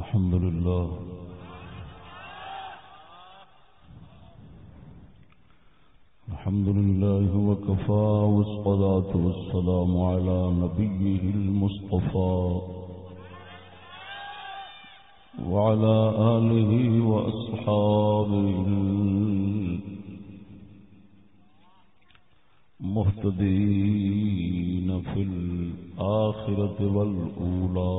الحمد لله الحمد لله وكفى والصلاة والسلام على نبيه المصطفى وعلى آله وأصحابه المهتدين في الآخرة والأولى.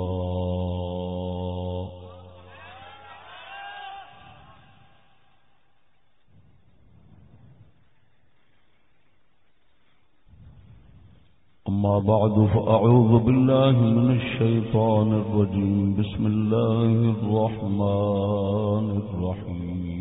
أما بعد فأعوذ بالله من الشيطان الرجيم. بسم الله الرحمن الرحيم.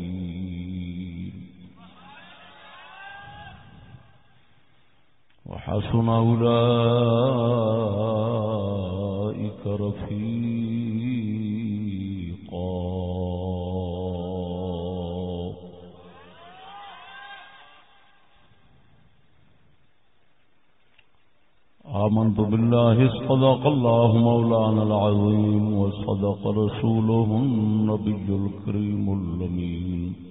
وحسن أولئك رفيقا. آمنت بالله صدق الله مولانا العظيم وصدق رسوله النبي الكريم اللمين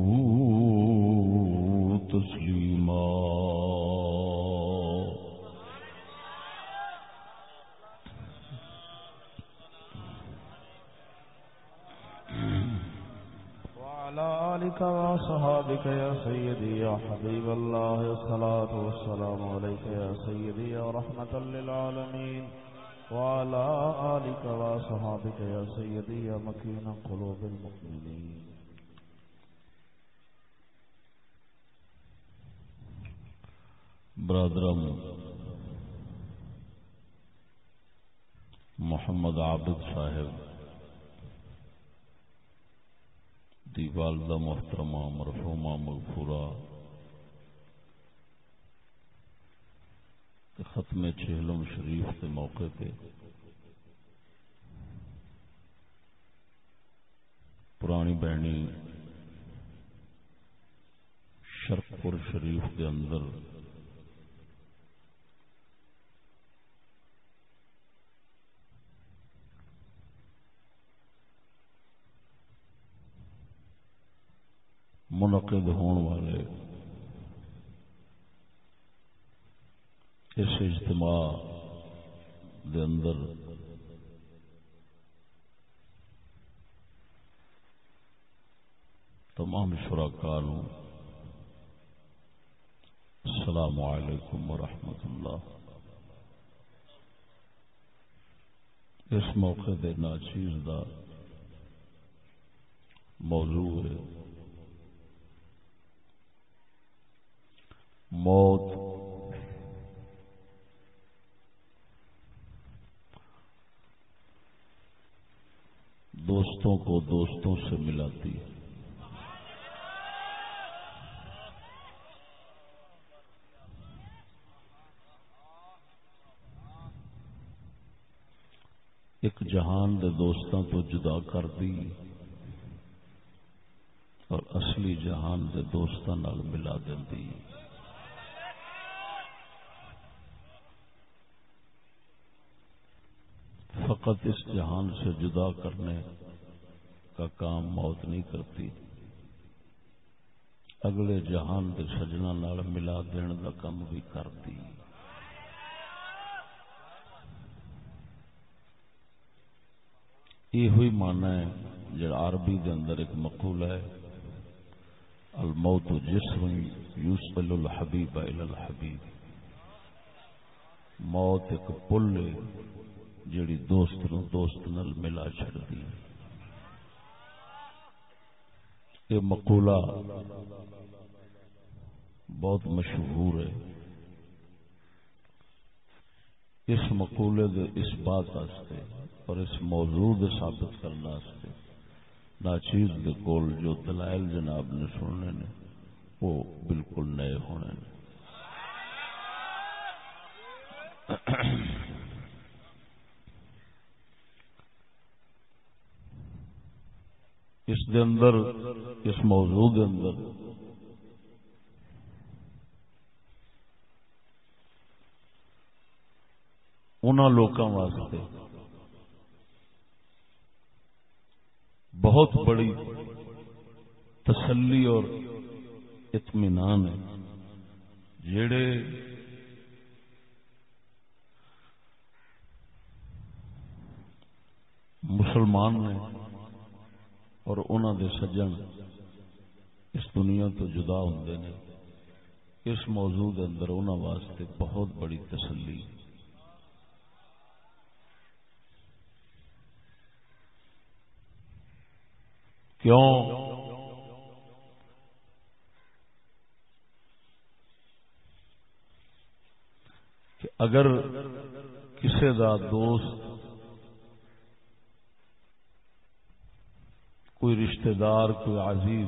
وصحابك يا سيدي يا حبيب الله، الصلاة والسلام عليك يا سيدي يا رحمة للعالمين. وعلى آلك وصحابك يا سيدي يا مكين قلوب المؤمنين. برادرم، محمد عابد صاحب دی والدہ محترمہ مرحومہ مغفورہ ختم چہلم شریف کے موقع پہ پرانی بہنی شرکپور شریف کے اندر منعقد ہون والے۔ اس اجتماع دے اندر تمام شراکار السلام علیکم ورحمۃ اللہ۔ اس موقع دے ناچیز دا موضوع ہے۔ موت۔ دوستوں کو دوستوں سے ملاتی۔ ہے ایک جہان دے دوستوں تو جدا کر دی۔ اور اصلی جہان دے دوستوں نال ملا دی فقط اس جہان سے جدا کرنے کا کام موت نہیں کرتی۔ اگلے جہان کے سجنا نال ملا دین کا کام بھی کرتی۔ یہ ہوئی مانا ہے، جڑا عربی دے اندر ایک مقول ہے، الموت جسم یوسل الحبیب الحبیب۔ موت ایک پل ہے جیڑی دوست نو دوست نل ملا چڑتی یہ مقولہ بہت مشہور ہے۔ اس مقولے دے اس بات آستے اور اس موضوع دے ثابت کرنا آستے ناچیز دے کول جو دلائل جناب نے سننے نے، وہ بالکل نئے ہونے نے۔ اس دے اندر، اس موضوع دے اندر۔ ان لوگوں واسطے بہت بڑی تسلی اور اطمینان ہے۔ جڑے مسلمان نے اور انہوں دے سجن اس دنیا تو جدا ہوں نے۔ اس موضوع دے اندر انہوں واسطے بہت بڑی تسلی۔ کیوں؟ کہ اگر کسی دا دوست کوئی رشتہ دار، کوئی عزیز۔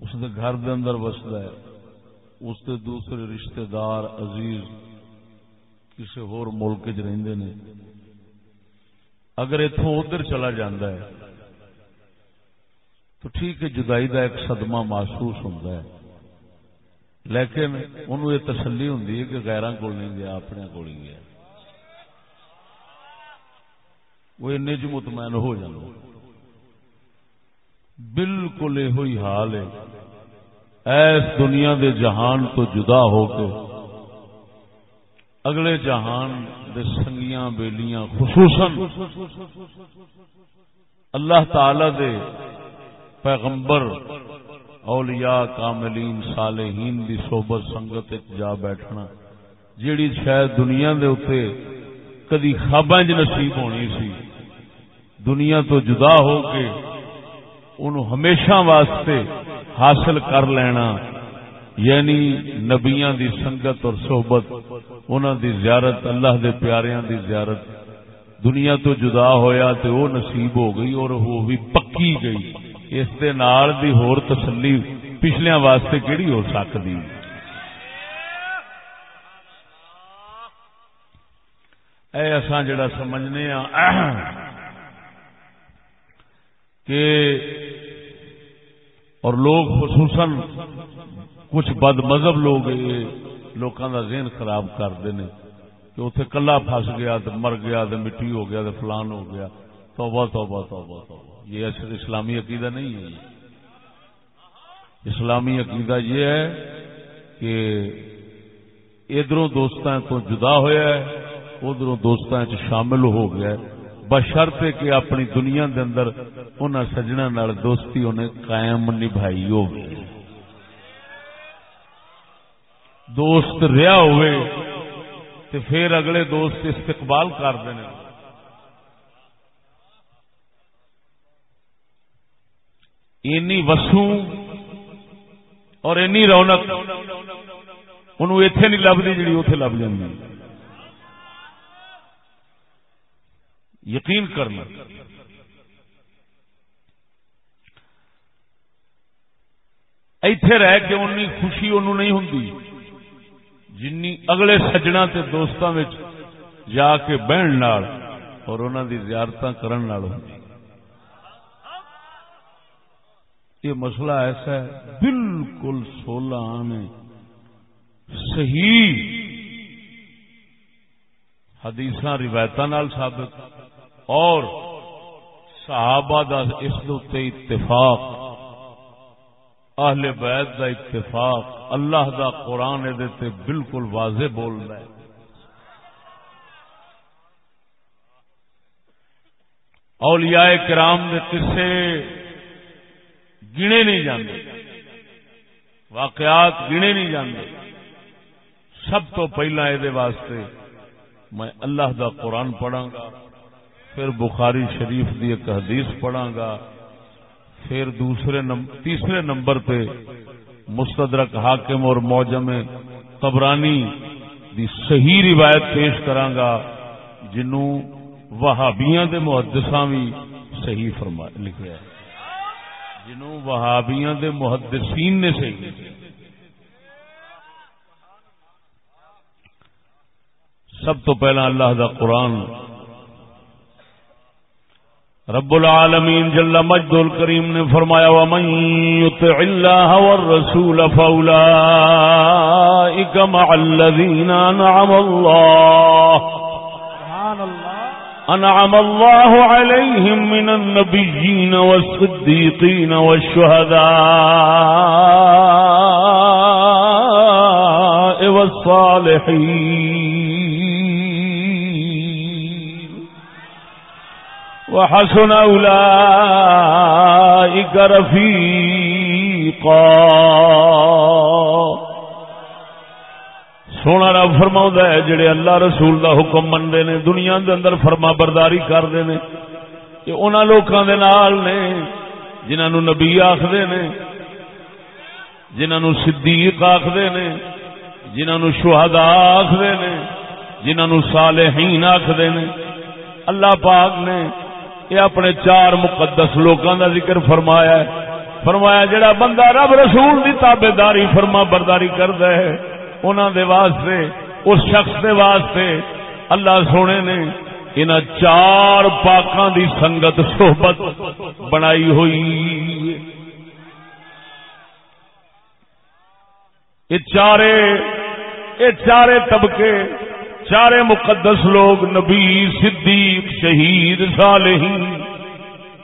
اس دے گھر دے اندر بستا ہے۔ اس دے دوسرے رشتہ دار، عزیز کسی ہور ملک چ رہندے نے۔ اگر اتوں ادھر چلا جاندہ ہے، تو ٹھیک ہے، جدائی دا ایک صدمہ محسوس ہوتا ہے۔ لیکن انہوں یہ تسلی ہوں کہ غیران کو نہیں گیا اپنے کو نہیں گیا۔ وہ چ مطمئن ہو جانا۔ بالکل یہ حال ہے۔ ایس دنیا دے جہان تو جدا ہو کے اگلے جہان دے سنگیاں بیلیاں، خصوصاً اللہ تعالی دے پیغمبر، اولیاء، کاملین، صالحین دی صحبت، سنگت جا بیٹھنا۔ جیڑی شاید دنیا دے اتے کدی خواباں نصیب ہونی سی۔ دنیا تو جدا ہو کے ان ہمیشہ واسطے حاصل کر لینا یعنی نبیاں دی سنگت اور صحبت انہوں دی زیارت، اللہ دے پیاریاں دی زیارت۔ دنیا تو جدا ہویا تے وہ نصیب ہو گئی اور وہ بھی پکی گئی۔ اس دے نال دی ہور تسلی پچھلیاں واسطے کیڑی ہو سکتی اے اساں جڑا سمجھنے ہاں کہ اور لوگ خصوصاً کچھ بد مذہب لوگ لوگوں کا ذہن خراب کرتے ہیں کہ اتنے کلا پھس گیا تو مر گیا تو مٹی ہو گیا تو فلان ہو گیا۔ توبہ توبہ توبہ توبہ۔ یہ اسلامی عقیدہ نہیں ہے۔ اسلامی عقیدہ یہ ہے کہ ادھر دوستوں تو جدا ہوا ہے ادھر دوستوں شامل ہو گیا ہے۔ بشرط کہ اپنی دنیا دے اندر ان سجنا دوستی انہیں قائم نبھائی ہو دوست رہا ہوئے تو پھر اگلے دوست استقبال کرتے ہیں اینی وسو اور اینی رونق انہوں اتے نہیں لبھی جی اتے لب جی یقین کرنا۔ ایتھے رہ کے ان خوشی انہوں نہیں ہوں جن اگلے سجنا تے دوستوں میں جا کے بہن نال اور انہوں دی زیارت کرن نال ہوں یہ مسئلہ ایسا ہے، بالکل سولہ آنے صحیح حدیث روایت ثابت۔ اور صحابہ دا اس اتفاق، اہل بیت دا اتفاق، اللہ دا قرآن تے بالکل واضح بول رہا ہے۔ اولیاء کرام کے قصے گنے نہیں جاندے۔ واقعات گنے نہیں جاندے۔ سب تو پہلا یہ واسطے میں اللہ دا قرآن پڑھا گا۔ پھر بخاری شریف دی ایک حدیث پڑھا گا، پھر دوسرے نمبر تیسرے نمبر پہ مستدرک حاکم اور موجم قبرانی دی صحیح روایت پیش کرانگا جنوں وہابیاں دے محدثاں بھی صحیح فرما لکھا ہے۔ جنوں وہابیاں دے محدثین نے صحیح لکھا سب تو پہلا اللہ دا قرآن رب العالمین جل مجد الکریم نے فرمایا، ومن يطع الله والرسول فاولئك مع الذين انعم الله سبحان الله انعم الله عليهم من النبيين والصديقين والشهداء والصالحين وحسن أولئك رفيقا. سونا رب فرما ہے، جڑے اللہ رسول دا حکم منگے نے، دنیا دے اندر فرما برداری کرتے ہیں لوگوں دے نال نے جنہوں نبی آخر نے جنہوں صدیق آخر نے جنہوں شہدا آخر نے جنہوں صالحین آخر نے، اللہ پاک نے یہ اپنے چار مقدس لوگوں کا ذکر فرمایا ہے۔ فرمایا جڑا بندہ رب رسول دی تابے داری فرما برداری کرتا ہے انہوں دے واسطے، اس شخص دے واسطے اللہ سونے نے ان چار پاکاں دی سنگت صحبت بنائی ہوئی۔ یہ چارے یہ چارے طبقے چارے مقدس لوگ، نبی، صدیق، شہید، صالحین،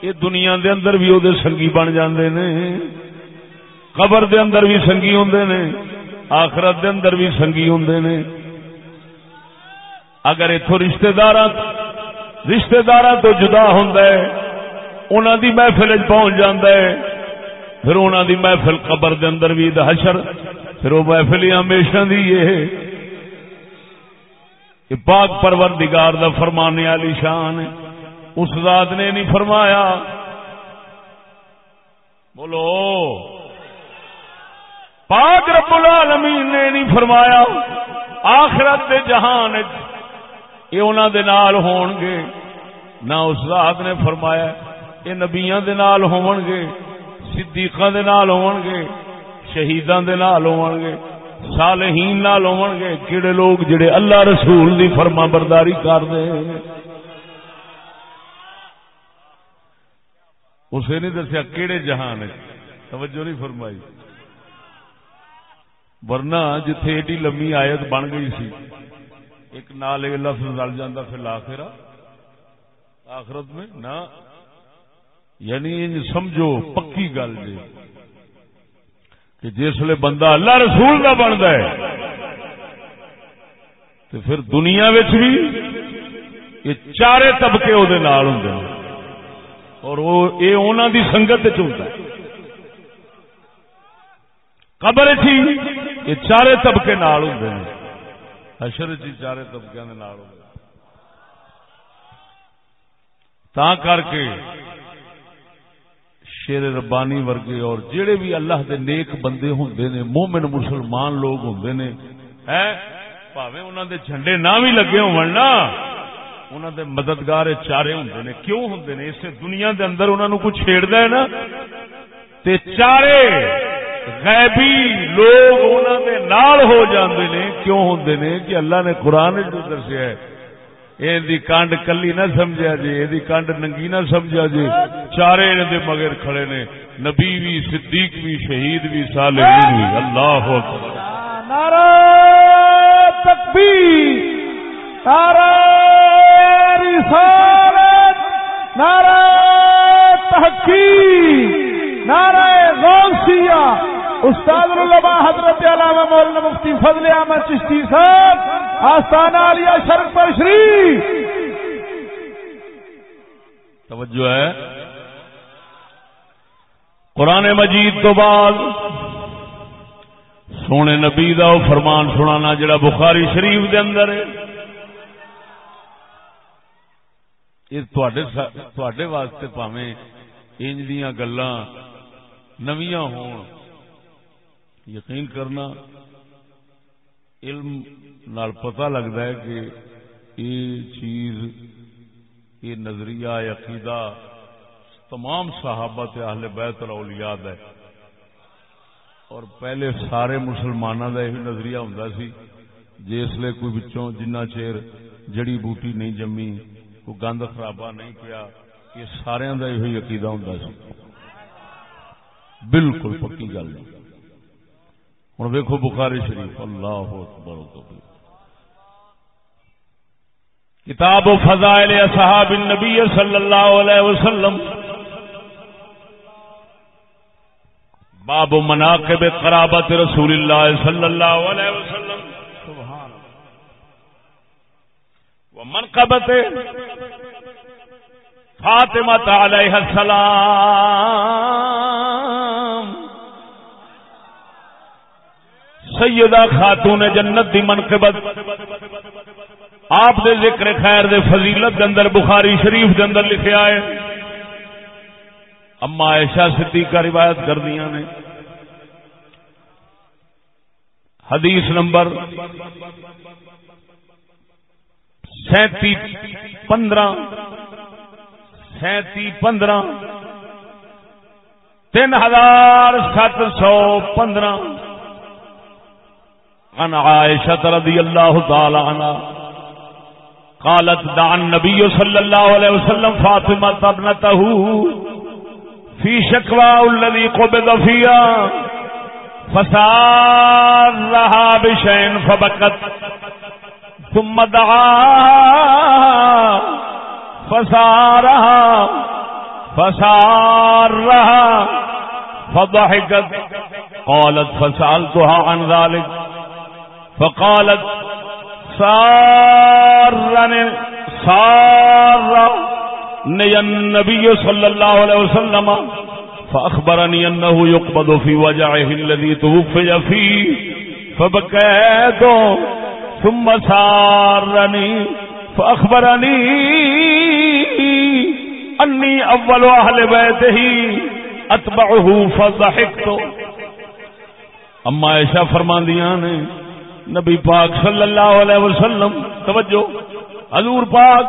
یہ دنیا دے اندر بھی وہ سنگی بن جاندے نے، قبر دے اندر بھی سنگی ہوندے نے، آخرت دے اندر بھی سنگی ہوں نے۔ اگر اتو رشتے دار رشتے دار تو جدا ہوں انہوں دی محفل پہنچ جاندہ ہے، پھر انہوں دی محفل قبر دے اندر بھی حشر، پھر وہ محفل ہی ہمیشہ دی یہ پاک پروردگار دا فرمانے والی شان ہے۔ اس ذات نے نہیں فرمایا۔ بولو۔ پاک رب العالمین نے نہیں فرمایا۔ آخرت دے جہان یہ انہوں دے نال ہون گے۔ نہ اس ذات نے فرمایا، یہ نبیاں دے نال ہون گے، صدیقاں دے نال ہون گے، شہیداں دے نال ہون گے۔ صالحین نال ہون گے کیڑے لوگ جڑے اللہ رسول دی فرما برداری کر دے اسے نہیں دسیا کیڑے جہان توجہ نہیں فرمائی. ورنہ جتھے ایڈی لمبی آیت بن گئی سی، ایک نال لفظ رل جانا پھر لاخرا آخرت میں نہ یعنی سمجھو، پکی گل جی۔ کہ جسے بندہ اللہ رسول کا بنتا ہے تو پھر دنیا بھی یہ چارے طبقے وہ ہوں اور وہ، یہ انہوں دی سنگت چلتا ہے۔ قبر تھی یہ چارے طبقے نال ہوں حشر جی چارے طبقے نال ہوں تا کر کے شیر ربانی ورگے اور جڑے بھی اللہ دے نیک بندے ہوں نے، مومن مسلمان لوگ ہوں نے پاوے انہوں دے جھنڈے نہ بھی لگے ہونا انہوں دے مددگار چارے ہوں نے۔ کیوں ہوں نے؟ اسے دنیا دے اندر انہوں کو چھیڑ ہے نا۔ تے چارے غیبی لوگ انہوں دے نال ہو جاندے نے۔ کیوں ہوندے نے؟ کہ اللہ نے قرآن جو دسیا ہے یہ کانڈ کلی نہ سمجھا جی یہ کانڈ ننگی نہ سمجھا جی چارے دے مگر کھڑے نے نبی بھی صدیق بھی شہید بھی صالحین بھی اللہ اکبر نعرہ تکبیر نعرہ رسالت نعرہ تحقیق نعرہ غوثیہ استاد العلماء حضرت علامہ مولانا مفتی فضل احمد چشتی صاحب، آستانہ علیہ شرک پر شریف۔ توجہ ہے۔ قرآن مجید تو بعد سونے نبی دا فرمان سنانا جڑا بخاری شریف دے اندر ہے۔ یہ واسطے پاویں انج دیا گلا نویاں ہون۔ یقین کرنا، علم نال پتہ لگتا ہے کہ یہ چیز، یہ نظریہ عقیدہ تمام صحابہ تے اہل بیت الاولیاء ہے۔ اور پہلے سارے مسلمانوں کا یہ نظریہ ہوں سی جس لیے کوئی بچوں جنہ چیر جڑی بوٹی نہیں جمی، کوئی گند خرابہ نہیں پیا، یہ سارا کا یہ عقیدہ ہوں سی۔ بالکل پکی گل۔ نہیں ہوں ویکو بخاری شریف۔ اللہ اکبر کتاب و فضائل اصحاب النبی صلی اللہ علیہ وسلم۔ باب مناقب قرابت رسول اللہ صلی اللہ علیہ وسلم۔ سبحان و منقبت فاطمہ علیہ السلام۔ سیدہ خاتون جنت دی منقبت آپ دے ذکر خیر دے فضیلت دے اندر بخاری شریف دے اندر لکھے آئے۔ اما عائشہ صدیقہ روایت کر دیا نے۔ حدیث نمبر سینتی پندرہ سینتی پندرہ، تین ہزار سات سو پندرہ۔ عن عائشة رضي الله تعالى عنها قالت، دعا النبي صلى الله عليه وسلم فاطمة ابنته في شكوى الذي قبض فيها فسار لها بشين فبكت ثم دعا فسارها فسارها فضحكت قالت فسألتها عن ذلك فقالت، سارن سار النبي صلى الله عليه وسلم فأخبرني أنه يقبض في وجعه الذي توفي فيه فبكيت ثم سارني فأخبرني أني أول أهل بيته أتبعه فضحكت اما ایشا فرماندیاں نے نبی پاک صلی اللہ علیہ وسلم، توجہ، حضور پاک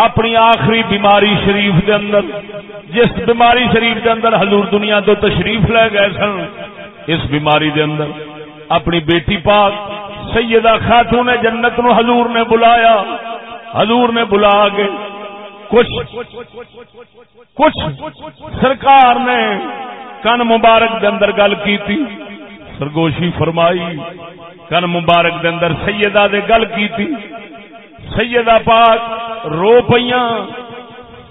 اپنی آخری بیماری شریف دے اندر، جس بیماری شریف دے اندر حضور دنیا تو تشریف لے گئے سن، اس بیماری دے اندر اپنی بیٹی پاک سیدہ خاتون جنت نو حضور نے بلایا، حضور نے بلا کے کچھ کچھ سرکار نے کن مبارک دے اندر گل کی تھی سرگوشی فرمائی کن مبارک دے اندر سیدہ دے گل کیتی سیدہ پاک رو پیاں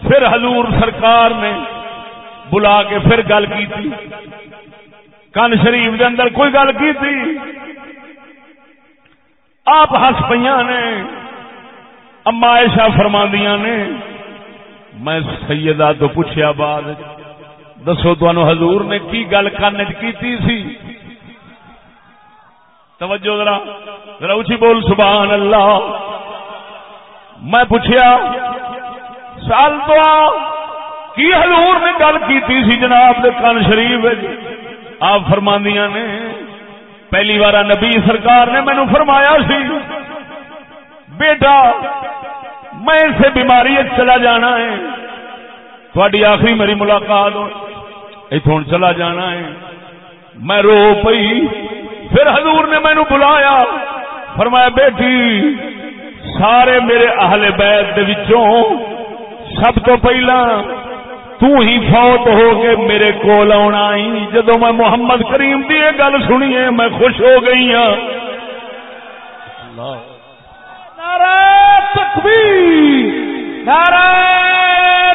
پھر حضور سرکار نے بلا کے پھر گل کیتی کن شریف دے اندر کوئی گل کیتی آپ ہس پہ نے۔ اما ایشا فرماندیاں نے۔ میں سیدہ تو پوچھیا بعد، دسو تو حضور نے کی گل کن کی سی؟ توجہ ذرا ذرا اچھی بول سبحان اللہ میں پوچھیا، سال تو کی حضور نے گل کی سی جناب دے کن شریف آپ فرماندیاں نے، پہلی بار نبی سرکار نے مینو فرمایا سی، بیٹا، میں اسے بیماری چلا جانا ہے۔ تھوڑی آخری میری ملاقات اتوں چلا جانا ہے۔ میں رو پئی۔ پھر حضور نے مینو بلایا۔ فرمایا بیٹی سارے میرے اہل بیت دے وچوں سب تو پہلا تو ہی فوت ہو کے میرے کول آنا جدو میں محمد کریم کی یہ گل سنی ہے میں خوش ہو گئی ہوں نعرہ تکبیر نعرہ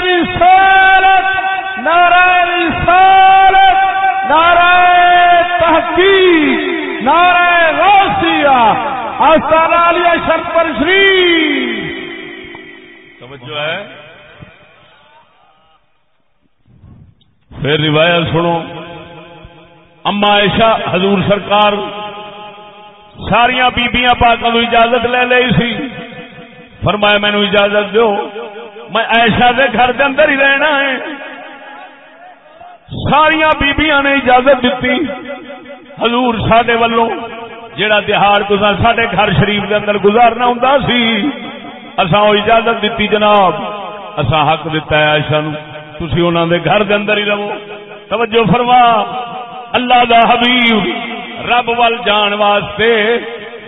رسالت نعرہ آستان علیہ شرط پر شریف۔ توجہ ہے۔ پھر روایت سنو۔ اما عائشہ حضور سرکار ساریا بیبیاں پاکوں اجازت لے لی سی۔ فرمایا مینو اجازت دو میں ایشا دے گھر دے اندر ہی رہنا ہے۔ ساریا بیبیاں نے اجازت دیتی حضور سڈے ولوں جہاں تہار تصا سڈے گھر شریف دے اندر گزارنا ہوں سی اسا وہ اجازت دیتی جناب اسا حق دتا ہے ایشا نو تھی انہوں دے گھر دے اندر ہی رہو۔ توجہ فرما، اللہ دا حبیب، رب ول جان واسطے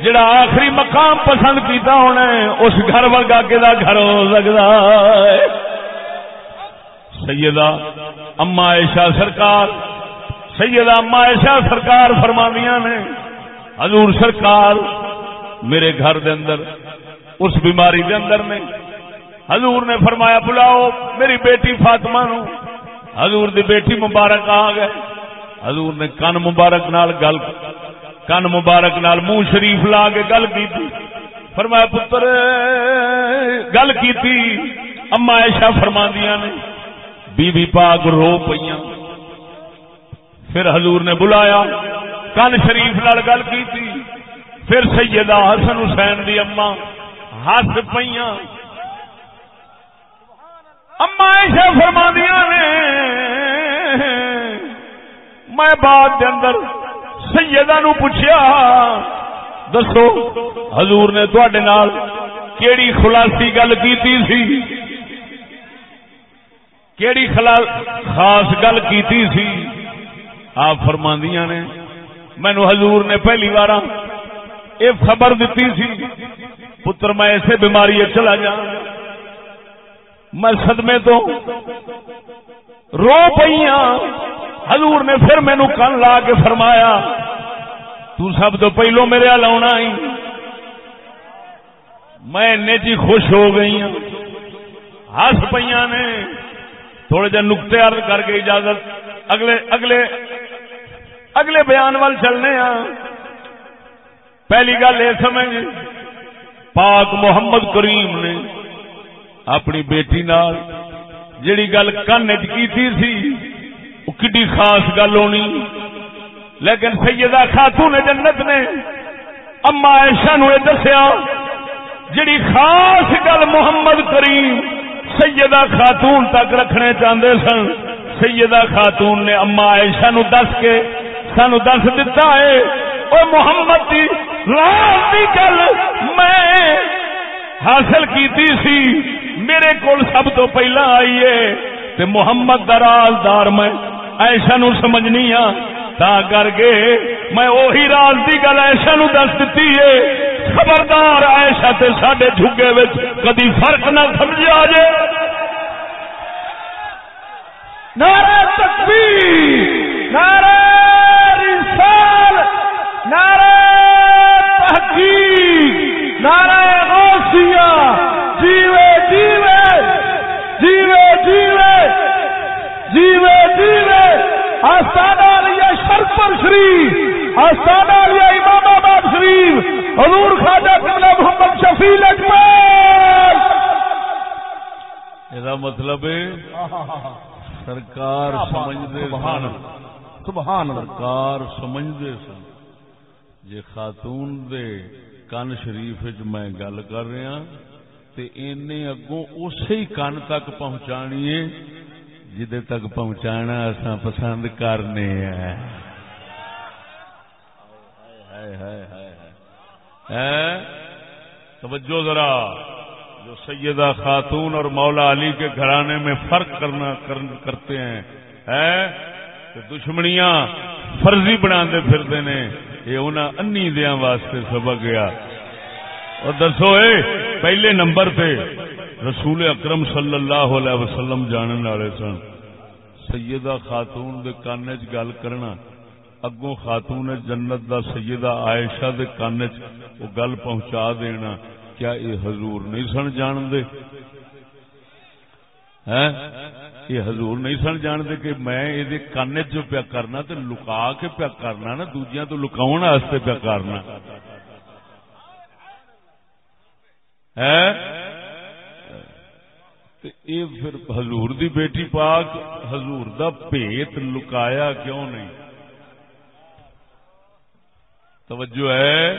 جڑا آخری مقام پسند کیتا ہونا ہے، اس گھر ورگا کے گھر ہو سکتا ہے؟ سیدہ اما ایشا سرکار، سیدہ اما ایشا سرکار فرمانیاں نے حضور سرکار میرے گھر دے اندر، اس بیماری دے اندر نے حضور نے فرمایا، بلاؤ میری بیٹی فاطمہ نو۔ حضور دی بیٹی مبارک آ گئے۔ حضور نے کن مبارک نال گل، کن مبارک نال منہ شریف لا کے گل کی فرمایا، پتر، گل کی اما ایشا فرما نے بی بی پاک رو پہ پھر حضور نے بلایا کن شریف نال گل کی تھی پھر سیدہ حسن حسین دی اما ہس پہ اما ایشا فرما نے، میں بعد دے اندر سیدہ نو پوچھیا، دسو، حضور نے تھوڑے نال کیڑی خلاصی گل کیتی سی؟ کیڑی خاص گل کیتی سی؟ آپ فرماندیاں نے مینو حضور نے پہلی بار یہ خبر دیتی سی، پتر میں ایسے بیماری چلا جا میں صدمے تو رو پئی حضور نے پھر مینو کن لا کے فرمایا، تو سب تو پہلو میرے آنا ہی۔ میں جی خوش ہو گئی ہوں ہس پہ نے تھوڑے جہ نقطے ارد کر کے اجازت، اگلے اگلے اگلے بیان وال چلنے ہاں۔ پہلی گل یہ سمجھ، پاک محمد کریم نے اپنی بیٹی نال جڑی گل کن کی سی کڈی خاص گل ہونی۔ لیکن سیدہ خاتون جنت نے اما ایشا نو دسیا جڑی خاص گل محمد کریم سیدہ خاتون تک رکھنے چاہتے سن، سیدہ خاتون نے اما ایشا نو دس کے سانو دس دتا ہے۔ وہ محمد کی راز کی گل میں حاصل کیتی سی۔ میرے کو سب تو پہلا آئی ہے۔ محمد درازدار میں ایسا نو سمجھنی ہاں۔ تا کر کے میں وہی راز کی گل ایسا نو دس دیتی ہے۔ خبردار ایسا تے سڈے جھگے کدی فرق نہ سمجھا جائے نعرہ تکبیر۔ نعرہ نعرہ تحقیق نعرہ غوثیہ جیوے جیوے جیوے جیوے جیوے جیوے۔ آستانہ لیا شرپر شریف آستانہ لیا امام آباد شریف حضور خواجہ قبلہ محمد شفیل اکبر۔ یہ مطلب ہے سرکار سمجھدے سبحان سبحان سرکار سمجھدے سن۔ جے خاتون دے کن شریف میں گل کر رہا تے اینے اگوں اسی کن تک پہنچانی ہے جدے تک پہنچانا اساں پسند کرنے ہیں۔ ہاں؟ توجہ ذرا۔ جو سیدہ خاتون اور مولا علی کے گھرانے میں فرق کرنا کرتے ہیں۔ ہاں؟ ہے دشمنیاں فرضی بنا پھرتے ہیں۔ یہ انہیں انی دیا واسطے سبق گیا۔ اور دسو اے، پہلے نمبر پہ رسول اکرم صلی اللہ علیہ وسلم جاننے والے سن۔ سیدہ خاتون دے کان چ گل کرنا، اگوں خاتون جنت دا سیدہ عائشہ دے کان چ گل پہنچا دینا۔ کیا یہ حضور نہیں سن جان دے یہ حضور نہیں سن جان دے کہ میں یہ کان چ پیا کرنا تو لکا کے پیا کرنا نا، دوجیاں تو لکاؤ پیا کرنا۔ یہ پھر حضور دی بیٹی پاک، حضور دا پیت لکایا کیوں نہیں؟ توجہ ہے؟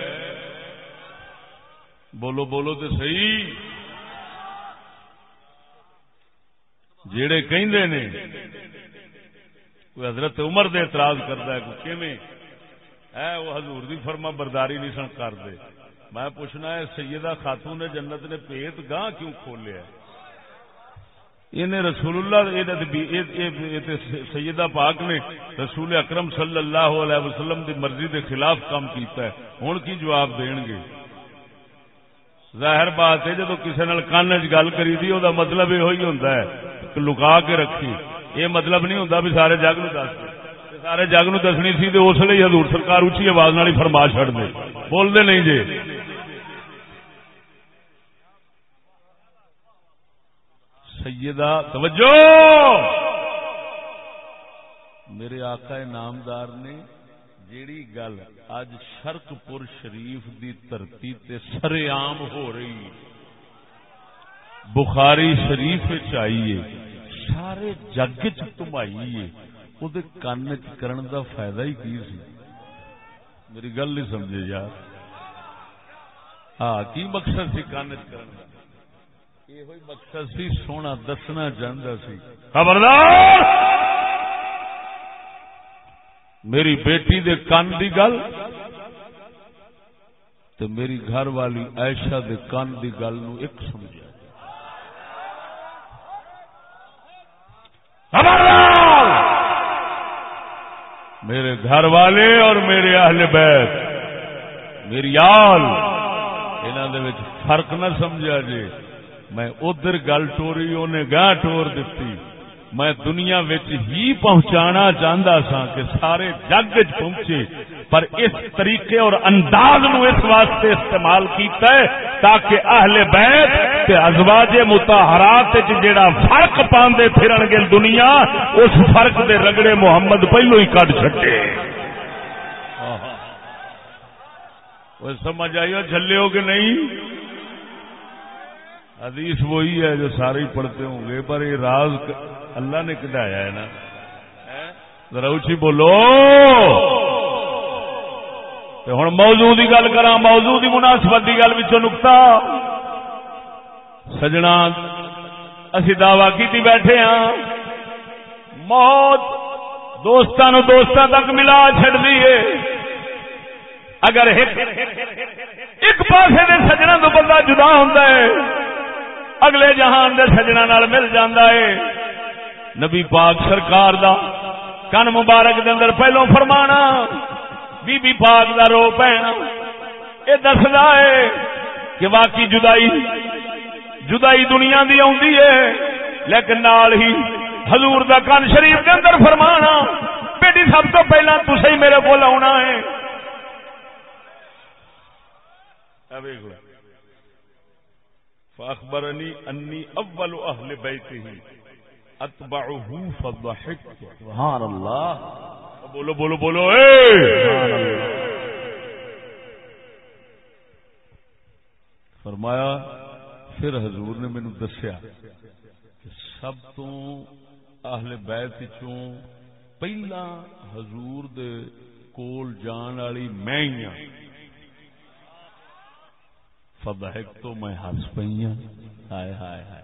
بولو بولو تو صحیح۔ جڑے کہ کوئی حضرت عمر دے اعتراض کرتا ہے، کوئی کیویں؟ ہے وہ حضور دی فرما برداری نہیں سن کرتے میں پوچھنا ہے، سیدہ خاتون جنت نے پیت گاہ کیوں کھولیا رسول اللہ سیدہ پاک نے رسول اکرم صلی اللہ علیہ وسلم دی مرضی دے خلاف کام کیتا ہے۔ ہوں کی جواب دین گے؟ ظاہر بات ہے، جدو کسی نال کان چ گل کری دی وہ مطلب یہ ہوتا ہے۔ لکا کے رکھی۔ یہ مطلب نہیں ہوتا بھی سارے جگ نو دس سارے جگ نو دسنی سی تو اس لیے حضور سرکار اچھی آواز نال فرما چڑ دے۔ بولتے نہیں جی سیدہ، توجہ! میرے آقا نامدار نے جیڑی گل اج شرک پور شریف دی ترتی تے سرے عام ہو رہی۔ بخاری شریف چاہیے سارے جگ چمائی وہ کان کرن دا فائدہ ہی کی سی؟ میری گل نہیں سمجھے یار۔ ہاں کی مقصد سی کان کرن دا؟ یہ مقصد سی، سونا دسنا چاہتا سی۔ خبردار! میری بیٹی دے کان دی گل تو میری گھر والی عائشہ دے کان دی گل نو ایک سمجھا۔ میرے گھر والے اور میرے اہل بیت، میری آل انہوں فرق نہ سمجھا جی میں ادھر گل ٹوری انہیں گاہ ٹور دیتی میں دنیا ہی پہنچانا چاہتا سا کہ سارے جگ پہنچے، پر اس طریقے اور انداز نو اس واسطے استعمال کیتا ہے تاکہ اہل بیت ازواج متحرات جڑا فرق پاندے پھرن گے دنیا، اس فرق دے رگڑے محمد پہلو ہی کٹ چکے سمجھ آئیے جلے ہو کہ نہیں؟ حدیث وہی ہے جو سارے پڑھتے ہوں گے، پر یہ راز اللہ نے کٹایا ہے نا؟ ذرا بولو۔ ہوں موضوع کی گل کرا موضوع کی مناسبت کی گل پچھو نکتا سجنا، اسی دعوی کی بیٹھے ہاں۔ موت دوستان دوستان تک ملا چڑ دیے اگر ایک پاسے سجنا تو بندہ جدا ہوتا ہے۔ اگلے جہان دے سجنا نال مل جاندہ ہے نبی پاک سرکار دا کن مبارک دے اندر پہلو فرمانا بی بی پاک دا رو پینا اے دسدا ہے کہ واقعی جدائی جدائی دنیا دی آندی ہے لیکن نال ہی حضور دا کن شریف دے اندر فرمانا، بیٹی سب تو پہلا تسی میرے کو آنا ہے فاخبرني اني اول اهل بيته اتبعه فضحك سبحان الله بولو بولو بولو اے! فرمایا پھر حضور نے مینو دسیا کہ سب تو اہل بیت چوں پہلا حضور دے کول جان والی میں ہی ہوں فضحک تو میں ہس پی ہوں ہائے ہائے ہائے۔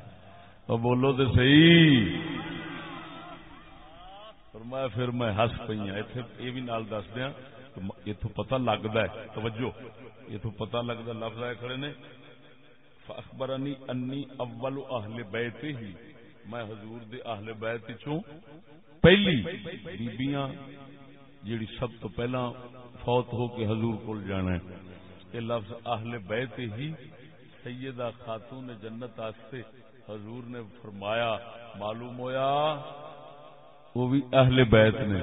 اور بولو تو صحیح۔ فرمایا پھر میں ہس پی ہوں اتنے یہ بھی نال دس دیا اتو پتہ لگتا ہے۔ توجہ۔ اتو پتہ لگتا لفظ آئے کھڑے نے۔ اخبرنی انی اول اہل بیت ہی میں حضور دے اہل بیت چوں پہلی بیبیاں جیڑی سب تو پہلا فوت ہو کے حضور کو جانا ہے۔ کہ لفظ اہل بیت ہی سیدہ خاتون جنت آستے حضور نے فرمایا، معلوم ہویا؟ وہ بھی اہل بیت نے۔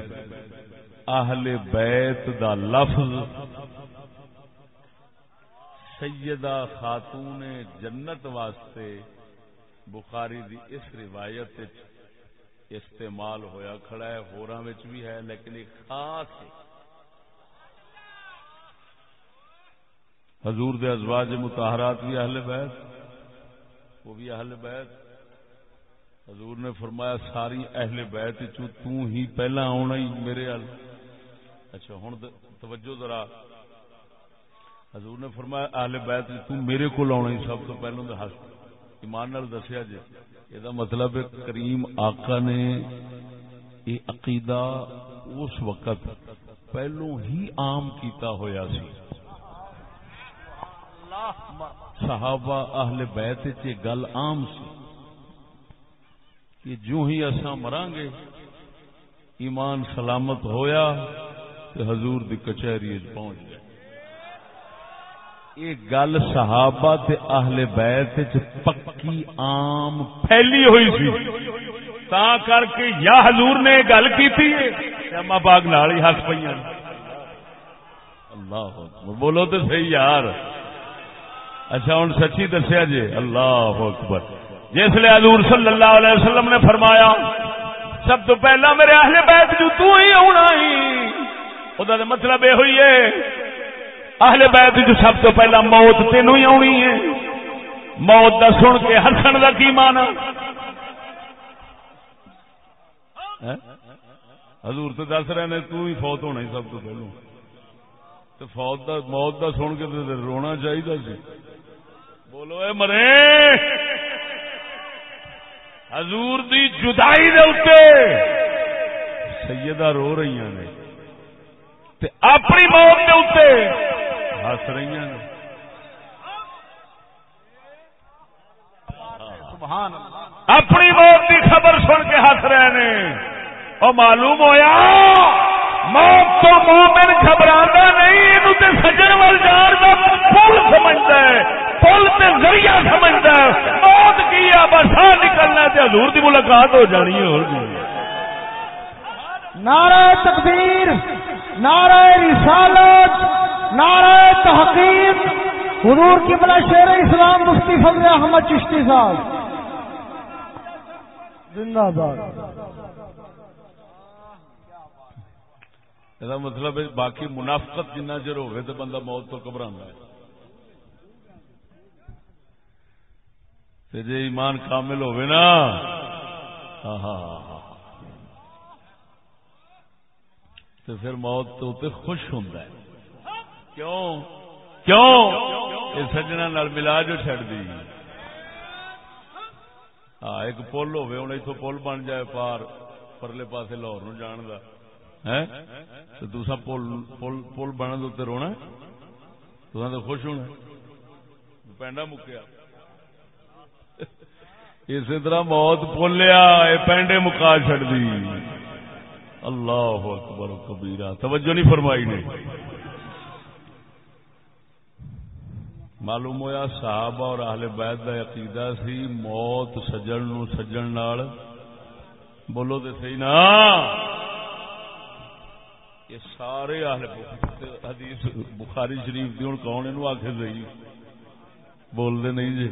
اہل بیت دا لفظ سیدہ خاتون جنت واسطے بخاری دی اس روایت استعمال ہویا کھڑا ہے ہوراں بھی ہے، لیکن ایک خاص حضور دے ازواج متحرات بھی اہل بیت، وہ بھی اہل بیت۔ حضور نے فرمایا، ساری اہل بیت چو تو ہی پہلا آنا ہی میرے ال اچھا ہوں توجہ ذرا۔ حضور نے فرمایا، اہل بیت تو میرے کو آنا ہی سب تو پہلو تو ہس ایمان نال دسیا جی یہ مطلب کریم آقا نے یہ عقیدہ اس وقت پہلو ہی عام کیتا ہویا سی۔ صحابہ اہل بیت چ گل عام سی کہ جو ہی اصا مران گے ایمان سلامت ہویا تو حضور دی کچہری پہنچ گئے۔ یہ گل صحابہ تے اہل بیت چ پکی عام پھیلی ہوئی سی۔ تا کر کے یا حضور نے گل کی اما باغ نال ہی ہس پہ اللہ بولو تو صحیح یار۔ اچھا ہوں سچی دسیا جی؟ اللہ اکبر۔ جس لیے حضور صلی اللہ علیہ وسلم نے فرمایا، سب تو پہلا میرے اہل بیت جو تو ہی آنا ہی وہ مطلب یہ ہوئی ہے، اہل بیت جو سب تو پہلا موت تینوں ہی آنی ہے۔ موت دا سن کے ہسن کا کی مانا ہاں؟ حضور تو دس رہے نے، تو ہی فوت ہونا ہی سب تو پہلو۔ تو فوت دا، موت دا سن کے رونا چاہیے سی۔ بولو، اے مرے! حضور دی جدائی دے اتے سیدہ رو رہی نے تے اپنی موت دے اتے ہس رہی نے۔ اپنی موت کی خبر سن کے ہس رہے نے۔ اور معلوم ہویا، موت تو مومن گھبرا نہیں یہ سجن وال جان کا پل سمجھتا ہے۔ پل تے ذریعہ سمجھتا ہے۔ موت کی ہے بس ہاں نکلنا تے حضور دی ملاقات ہو جانی ہے اور نعرہ تکبیر نعرہ رسالت نعرہ تحقیق۔ حضور کی بلا شیر اسلام مفتی فضل احمد چشتی صاحب۔ زندہ باد۔ مطلب باقی منافقت جنہ چر ہوئے تو بندہ موت تو گھبرا ہے۔ جی ایمان کامل ہوئے نا۔ ہاں ہاں, ہاں،, ہاں،, ہاں۔ تو پھر موت تو تے خوش ہوں کیوں؟ کیوں؟ یہ سجنا نال ملا جو چڑ دی۔ ہاں ایک پل ہوے ہوں اتو پل بن جائے پار، پرلے پاسے لاہور نو جان کا تو دوسرا پل پل بننے اتنے رونا تو خوش ہونا پینڈا مکیا۔ اسی طرح موت بولیا یہ پینڈے مکا چڑ دی۔ اللہ اکبر، کبیرہ۔ توجہ نہیں فرمائی نے۔ معلوم ہوا صحابہ اور اہل بیت کا عقیدہ سی، موت سجن نو سجن نال۔ بولو تو صحیح نا۔ یہ سارے اہل حدیث بخاری شریف کی ہوں کون یہ آخر بولتے نہیں جی۔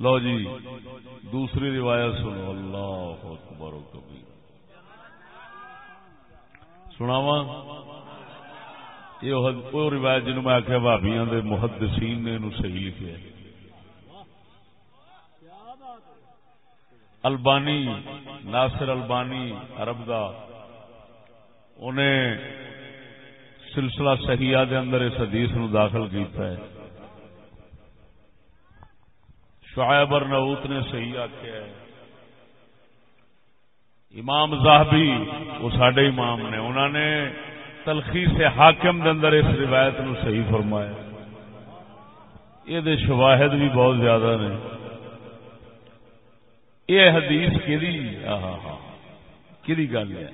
لو جی دوسری روایت سنو۔ اللہ اکبر و کبیر۔ سناوا یہ روایت جنوب میں آخیا بھابیاں دے محدثین نے انہوں صحیح لکھے البانی، ناصر البانی، عرب دا، انہیں سلسلہ صحیحہ دے اندر اس حدیث نو داخل کیتا ہے۔ شعیب نوت نے صحیح آخیا ہے۔ امام زاہبی وہ سڈے امام نے انہوں نے تلخی سے حاکم دے اندر اس روایت نو صحیح فرمایا۔ یہ شواہد بھی بہت زیادہ نے۔ یہ حدیث کہ گل ہے؟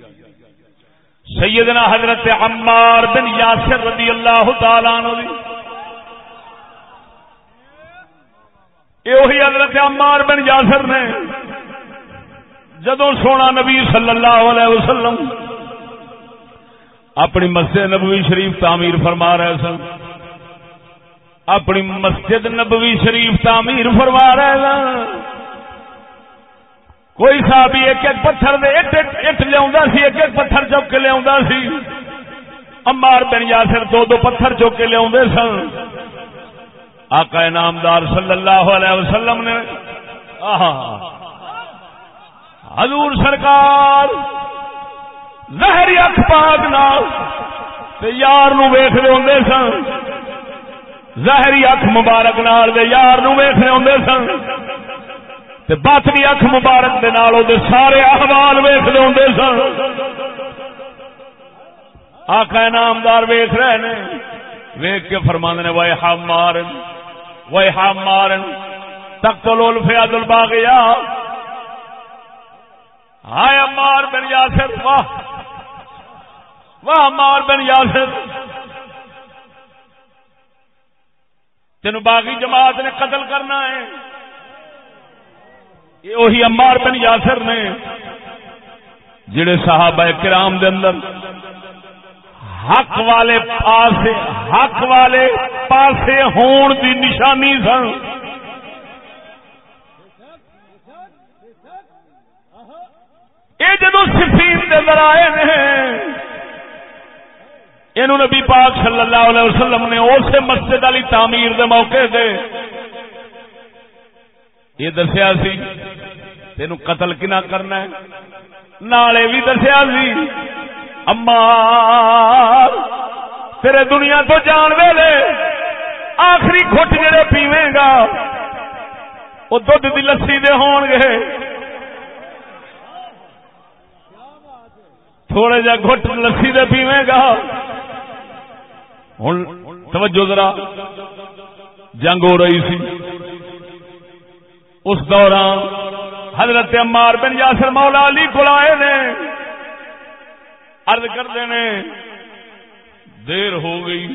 سیدنا حضرت عمار بن یاسر رضی اللہ تعالی عنہ یہ حضرت عمار بن یاسر نے جدو سونا نبی صلی اللہ علیہ وسلم اپنی مسجد نبوی شریف تعمیر فرما رہے سن، اپنی مسجد نبوی شریف تعمیر فرما رہے سن۔ کوئی صاحب ایک ایک پتھر دے اٹ اٹ لیا سی، ایک ایک پتھر چک کے لیا سی۔ امار بن یاسر دو دو پتھر چک کے لیا سن۔ آقا نامدار صلی اللہ علیہ وسلم نے حضور سرکار لہری اکھ پاگ نال یار نو ویخ ہوں سن۔ زہری اکھ مبارک نال دے یار نو ویخ ہوں سن۔ باطنی اکھ مبارک دے نال دے سارے احوال ویخ ہوں سن۔ آقا نامدار ویخ رہے نے ویخ کے فرمانے نے، وائے ہم مارن وائے مارن۔ تک تو لول فیاد الباغیا ہائے امار بن یاسر، واہ۔ واہ امار بن یاسر۔ تین باغی جماعت نے قتل کرنا ہے۔ یہ وہی امار بن یاسر نے۔ جڑے صحابہ کرام دے اندر حق والے پاسے حق والے پاسے ہون دی نشانی سن۔ یہ جدو سفید نظر آئے ہیں یہ نبی پاک صلی اللہ علیہ وسلم نے اسے مسجد والی تعمیر دے موقع دے۔ یہ دسیا سی تین قتل کنا کرنا ہے؟ نالے بھی دسیا سی۔ اما تیرے دنیا تو جان ویلے۔ آخری گٹ جڑے پیوے گا، وہ دھد کی لسی دے ہون گے۔ تھوڑے جا گٹ لسی دے پیوے گا۔ ہوں توجہ ذرا، جنگ ہو رہی سی۔ اس دوران حضرت عمار بن یاسر مولا علی کو آئے نے۔ ارد کرتے نے، دیر ہو گئی۔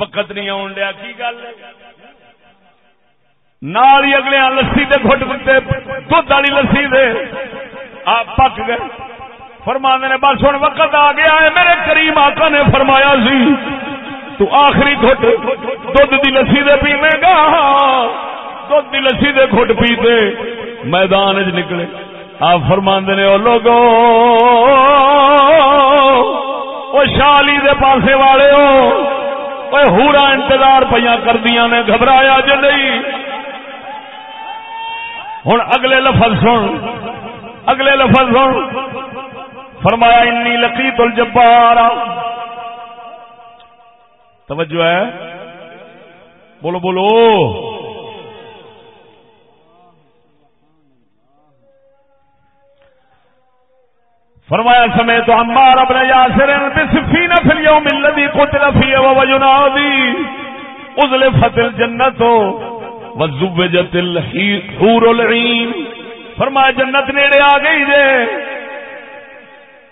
وقت نہیں آن لیا کی گل نال ہی اگلے لسی دے گھٹ گٹے دھد والی لسی دے۔ آپ پک گئے۔ فرمانے نے، بس ہوں وقت آ گیا ہے، میرے کریم آقا نے فرمایا سی، تو آخری گھٹ دھد کی لسی دے پیوے گا۔ دھد کی لسی دے گھٹ پیتے، میدان چ نکلے۔ آپ فرماندے نے وہ لوگو وہ شالی دے پاسے والے ہو۔ ہورا انتظار پہ کردیا نے گھبرایا جی نہیں ہوں اگلے لفظ سن اگلے لفظ سن فرمایا انی لقیت الجبار توجہ ہے بولو بولو فرمایا سمے تو ہمارا اپنے یاسر بسفین فی اليوم الذي قتل فيه وجنادي ازلفت الجنت وزوجت الحور العين فرمایا، جنت نیڑے آ گئی جے۔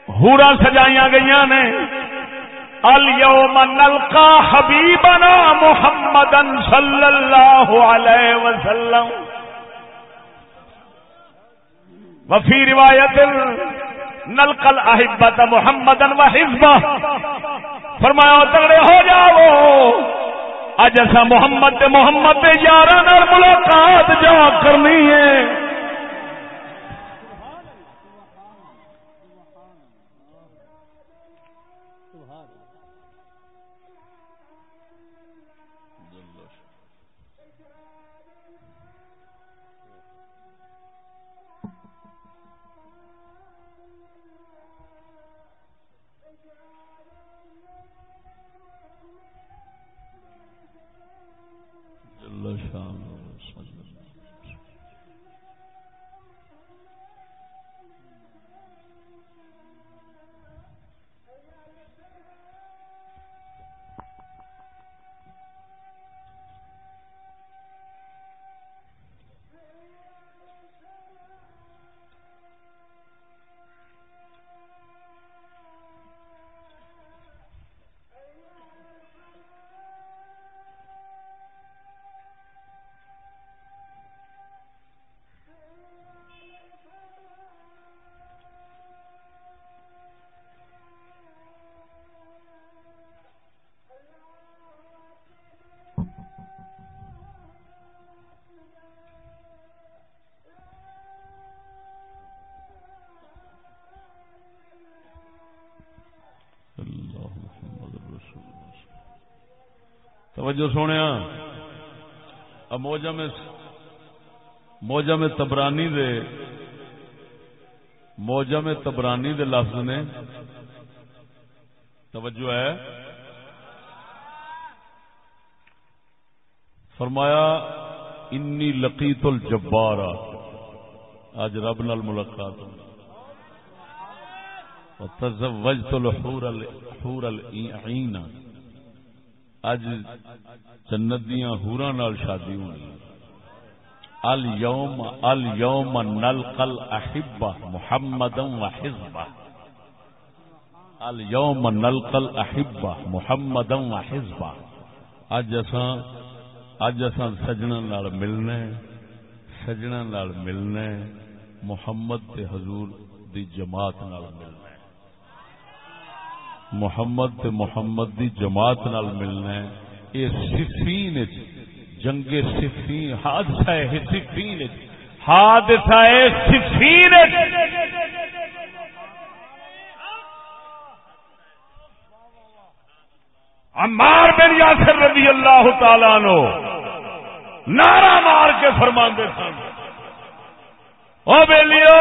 ہورا سجائی گئی نے۔ اليوم نلقا حبیبنا محمد صلی اللہ علیہ وسلم۔ وفی روایت نلقل احبت محمد و حزب فرمایا، تگڑے ہو جاؤ۔ اج ایسا محمد محمد یار ملاقات جا کرنی ہے۔ توجہ سونے موجم موجم تبرانی دے موجم تبرانی دے لفظ نے توجہ ہے۔ فرمایا انی لقیت الجبارا آج رب نال ملاقات تزوجت الحور الحور العین اج جنت دیاں حوراں نال شادی ہونی۔ اليوم اليوم نلقى الاحبہ محمدا وحزبہ اليوم نلقى الاحبہ محمدا وحزبہ اج اساں اج اساں سجنا نال ملنا ہے۔ سجنا نال ملنا ہے۔ محمد تے حضور دی جماعت نال ملنا محمد تے محمد دی جماعت نال ملنا ہے۔ اے صفین جنگ صفین، حادثہ ہے صفین حادثہ ہے صفین عمار بن یاسر رضی اللہ تعالی نو نعرہ مار کے فرما سن۔ او بیلیو،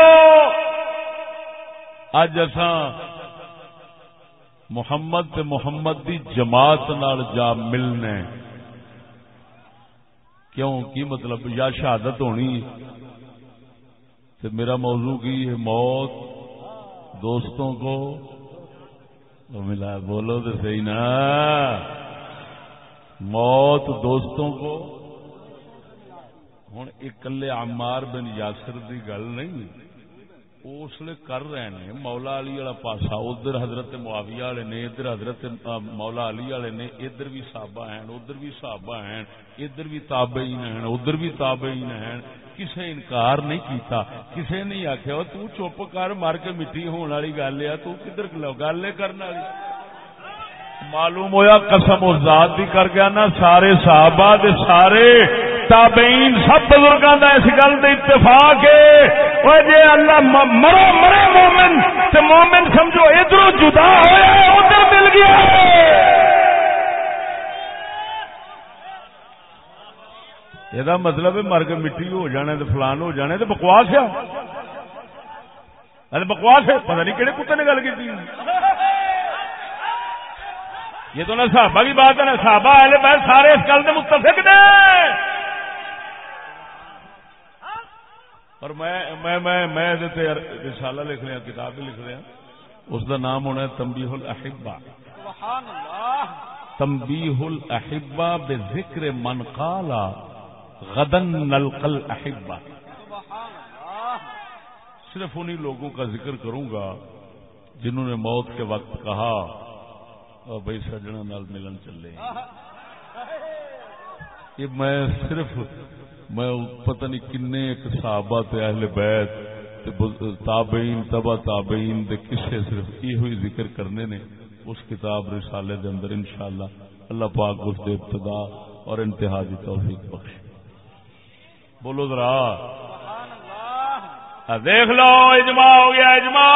اج اساں محمد تے محمد دی جماعت نال جا ملنے کیوں؟ کی مطلب؟ یا شہادت ہونی۔ تو میرا موضوع کی ہے موت۔ دوستوں کو ملا، بولو تو صحیح نا۔ موت دوستوں کو۔ ہوں اکلے عمار بن یاسر دی گل نہیں۔ اس لیے کر رہے ہیں۔ مولا علی والا پاسا، ادھر حضرت معاویہ والے نے، ادھر حضرت مولا علی والے نے، ادھر بھی صحابہ ہیں، ادھر بھی صحابہ ہیں، ادھر بھی تابعین ہیں، ادھر بھی تابعین ہیں۔ کسے انکار نہیں کیتا، کسے نہیں آخیا تو چپ کر مر کے مٹی ہونے والی گل ہے، تو کدھر گل کرنے والی۔ معلوم ہویا قسم و ذات بھی کر گیا نا، سارے صحابہ دے سارے تابعین، سب بزرگوں کا اس گل کا اتفاق ہے۔ جی اللہ مرو، مرے مومن تو مومن سمجھو ادھر جدا ہوا ادھر مل گیا یہ مطلب ہے مر کے مٹی ہو جانا تو فلان ہو جانا تو بکواس ہے۔ ارے بکواس ہے، پتہ نہیں کہڑے کتے نے گل کی یہ تو نہ صحابہ کی بات ہے نا صحابہ اہل بیت سارے اس گل کے متفق نے۔ اور میں میں میں رسالہ لکھ رہا کتاب لکھ رہا اس کا نام ہونا ہے تمبیح الاحبہ۔ تمبیح الاحبہ بذکر من قالا غدن نلقل احبہ صرف انہی لوگوں کا ذکر کروں گا جنہوں نے موت کے وقت کہا اور بھائی سجنا نال ملن چلے یہ میں صرف میں پتہ نہیں کنے ایک صحابہ تے اہل بیت تے تابعین تبا تابعین دے کسے صرف یہ ہوئی ذکر کرنے نے اس کتاب رسالے دے اندر انشاءاللہ اللہ پاک اس دے ابتدا اور انتہا دی توفیق بخش بولو ذرا۔ دیکھ لو، اجماع ہو گیا، اجماع۔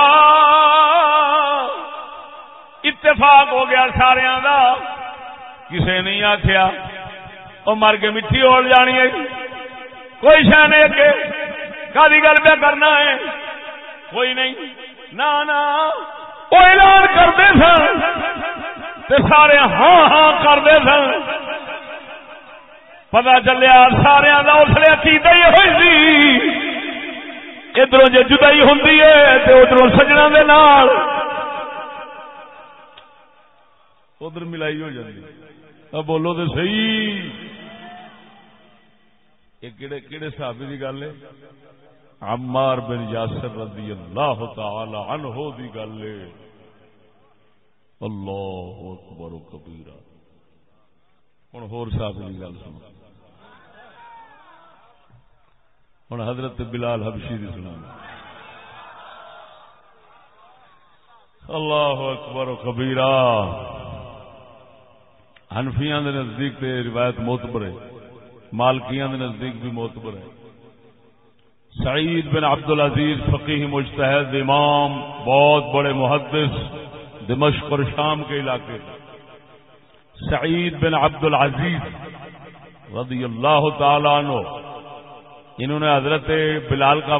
اتفاق ہو گیا سارا دا۔ کسے نہیں آخیا وہ مر کے مٹھی ہو جانی ہے۔ کوئی شہ نہیں اگے کالی گل پہ کرنا ہے۔ کوئی نہیں۔ نہ وہ اعلان کرتے سن سارے ہاں ہاں کرتے سن۔ پتا چلیا سارا اس لیے عقیدہ ہی ہوئی سی۔ ادھر جی جدائی ہوں تو ادھر سجنا دے نال۔ ادھر ملائی ہو جاتی بولو تو صحیح۔ یہ کہڑے کہڑے صحابی کی گل ہے؟ عمار بن یاسر رضی اللہ تعالی عنہ دی گل ہے۔ اللہ اکبر و کبیرہ۔ ہوں ہور صاحب کی گل سنو۔ ہوں حضرت بلال حبشی دی سنا اللہ اکبر و کبیرہ۔ ہنفیاں دے نزدیک تے روایت موتبر ہے۔ مالکیاں نزدیک بھی موتبر ہے سعید بن عبد العزیز فقیح مجتہد امام، بہت بڑے محدث دمشق اور شام کے علاقے سعید بن عبد العزیز رضی اللہ تعالی عنہ، انہوں نے حضرت بلال کا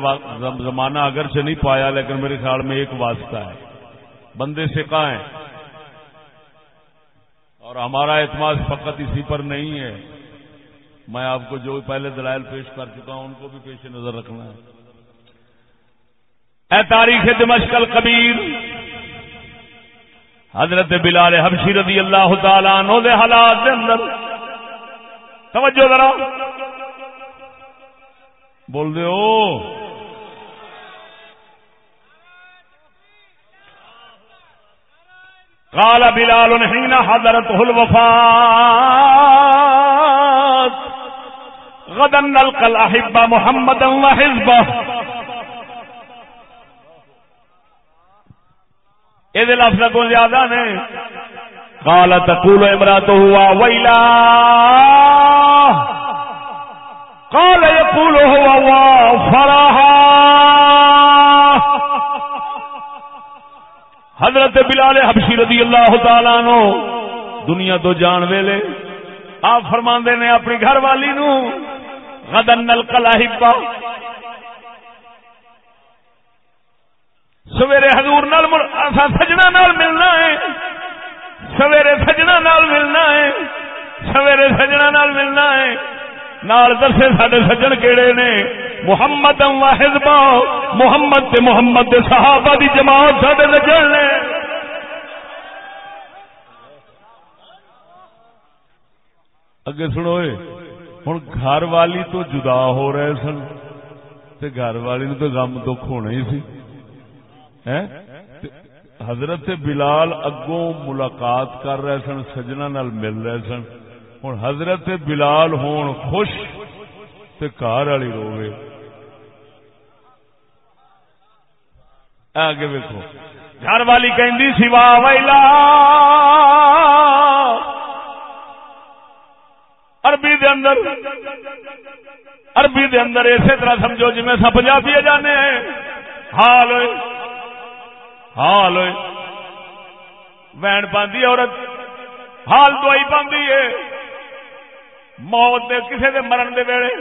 زمانہ اگرچہ نہیں پایا، لیکن میرے خیال میں ایک واسطہ ہے۔ بندے سے ہیں۔ اور ہمارا اعتماد فقط اسی پر نہیں ہے۔ میں آپ کو جو پہلے دلائل پیش کر چکا ہوں، ان کو بھی پیش نظر رکھنا ہے۔ اے تاریخ دمشق القبیر، حضرت بلال حبشی رضی اللہ تعالیٰ عنہ دے حالات دے اندر، توجہ ذرا۔ بول دے ہو۔ قال بلال حين حضرته الوفاة۔ غدا نلقى الأحبة محمدا وحزبه. یہ لفظ کو زیادہ نے. کالا تقول امرات ہوا ویلا کال یقول ہوا فراہ حضرت بلال حبشی رضی اللہ تعالی نو دنیا تو جان ویلے آپ فرما نے اپنی گھر والی نو. غدن نل کلا سویرے حضور نال سجنا نال ملنا ہے. سویرے سجنا نال ملنا ہے. سویرے سجنا نال ملنا ہے. نال دسے سڈے سجن کیڑے نے؟ محمد واحد محمد تے محمد دے صحابہ دی جماعت سڈے سجن نے. اگے سنو ہوں گھر والی تو جدا ہو رہے سن گھر والی نو تو غم دکھ ہونا ہی سی حضرت بلال اگوں ملاقات کر رہے سن سجنا نال مل رہے سن ہوں حضرت بلال ہون خوش کار والی روے آگے ویکو گھر والی کہ سوا ویلا عربی دے اندر۔ عربی دے اندر اسی طرح سمجھو جی میں سب جاتی جانے ہیں۔ حال ہوئے۔ حال ہوئے۔ وین پاندی عورت، حال دوائی پاندی ہے موت دے، کسے دے مرن دے ویڑے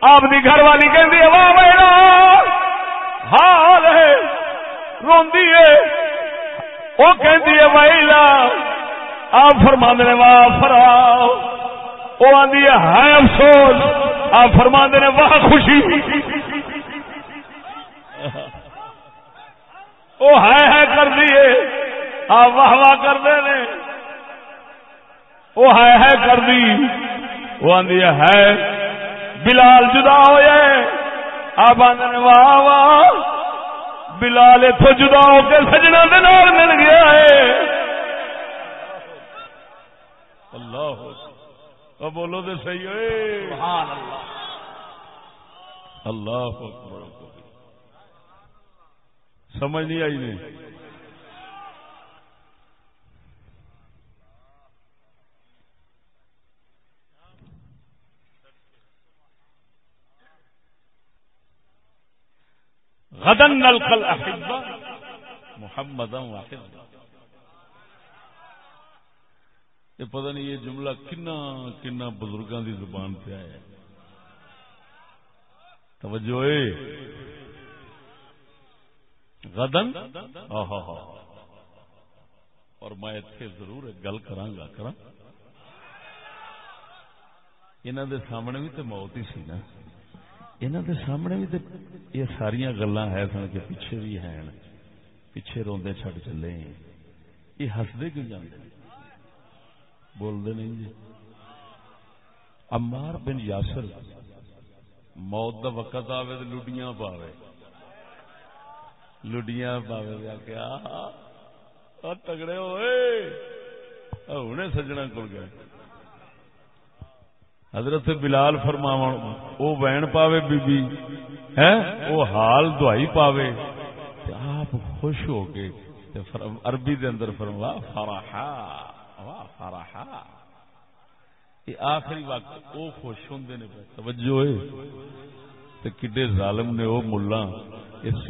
آپ دی گھر والی کہندی ہے واہ میرا حال ہے۔ روندی ہے وہ کہندی ہے ویلا۔ آپ فرما نے، واہ فراؤ وہ آندی ہے افسوس، آپ فرما نے، واہ خوشی۔ وہ ہے ہے کر دیے آپ واہ واہ کر دے نے۔ وہ ہے ہے کر دی۔ وہ آدھی ہے بلال جدا ہو جائے آپ آدھے واہ واہ۔ بلال اتو جدا ہو کے سجنا دے نال مل گیا ہے۔ اللہ بولو تو صحیح ہوئے۔ اللہ۔ اللہ سمجھ نہیں آئی نہیں۔ غدن نلقل احبا۔ محمد واحد یہ پتہ نہیں یہ جملہ کنا کنا بزرگوں کی زبان پہ آیا توجہ غدن؟ اور میں اتنے ضرور ایک گل کرانگا کرا انہوں دے سامنے بھی تو موت ہی سی نا۔ انہوں دے سامنے بھی تو یہ ساری گلا ہے سن کے پیچھے بھی ہیں۔ پیچھے روندے چھڑ چلے یہ ہسدے کیوں جانے بولتے نہیں جی۔ امار بن یاسر، موت دا وقت آوے تو لڈیاں پاوے۔ لڈیاں پاوے کیا تگڑے ہوئے۔ ہوں سجنا کول گئے۔ حضرت بلال فرماو وہ وین پاوے بی بی ہے وہ حال دوائی پاوے۔ آپ خوش ہو کے عربی دے اندر فرما فرحا۔ فرحا۔ یہ آخری وقت وہ خوش ہوں نے توجہ ہوئے کڈے ظالم نے وہ ملا۔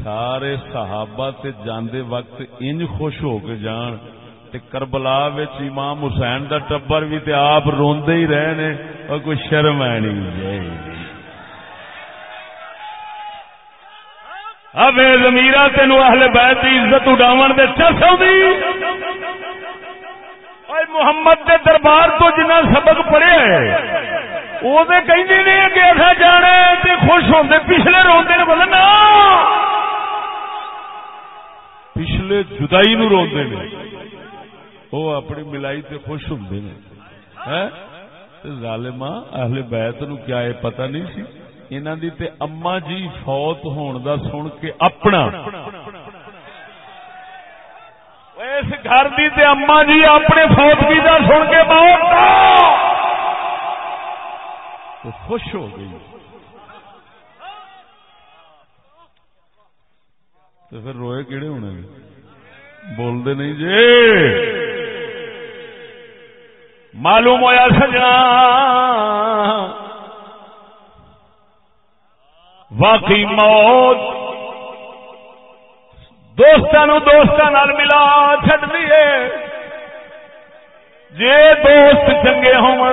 سارے صحابہ تے جاندے وقت انج خوش ہو کے جان۔ تے کربلا وچ امام حسین دا ٹبر بھی تے آپ روندے ہی رہے نے اور کوئی شرم ہے نہیں۔ جائے اب زمیرا تین اہل بیت کی عزت اڈاو دے چس محمد دے دربار تو جنہ سبق پڑھے وہ کہ اصا جانا خوش ہوتے پچھلے روتے بولنا پچھلے جدائی نو روندے نے۔ وہ اپنی ملائی تے خوش ہوندے نے۔ ہاں؟ ظالما اہل بیت نو کیا یہ پتہ نہیں سی؟ انہاں دی تے اما جی فوت ہون دا سن کے اپنا اس گھر دی تے اما جی اپنے فوتگی دا سن کے موت تو خوش ہو گئی۔ تو پھر روئے کہڑے ہونے؟ بولتے نہیں جی۔ معلوم ہوا سجنا۔ واقعی موت دوستان دوست ملا چڈ دیے جی دوست چنگے ہو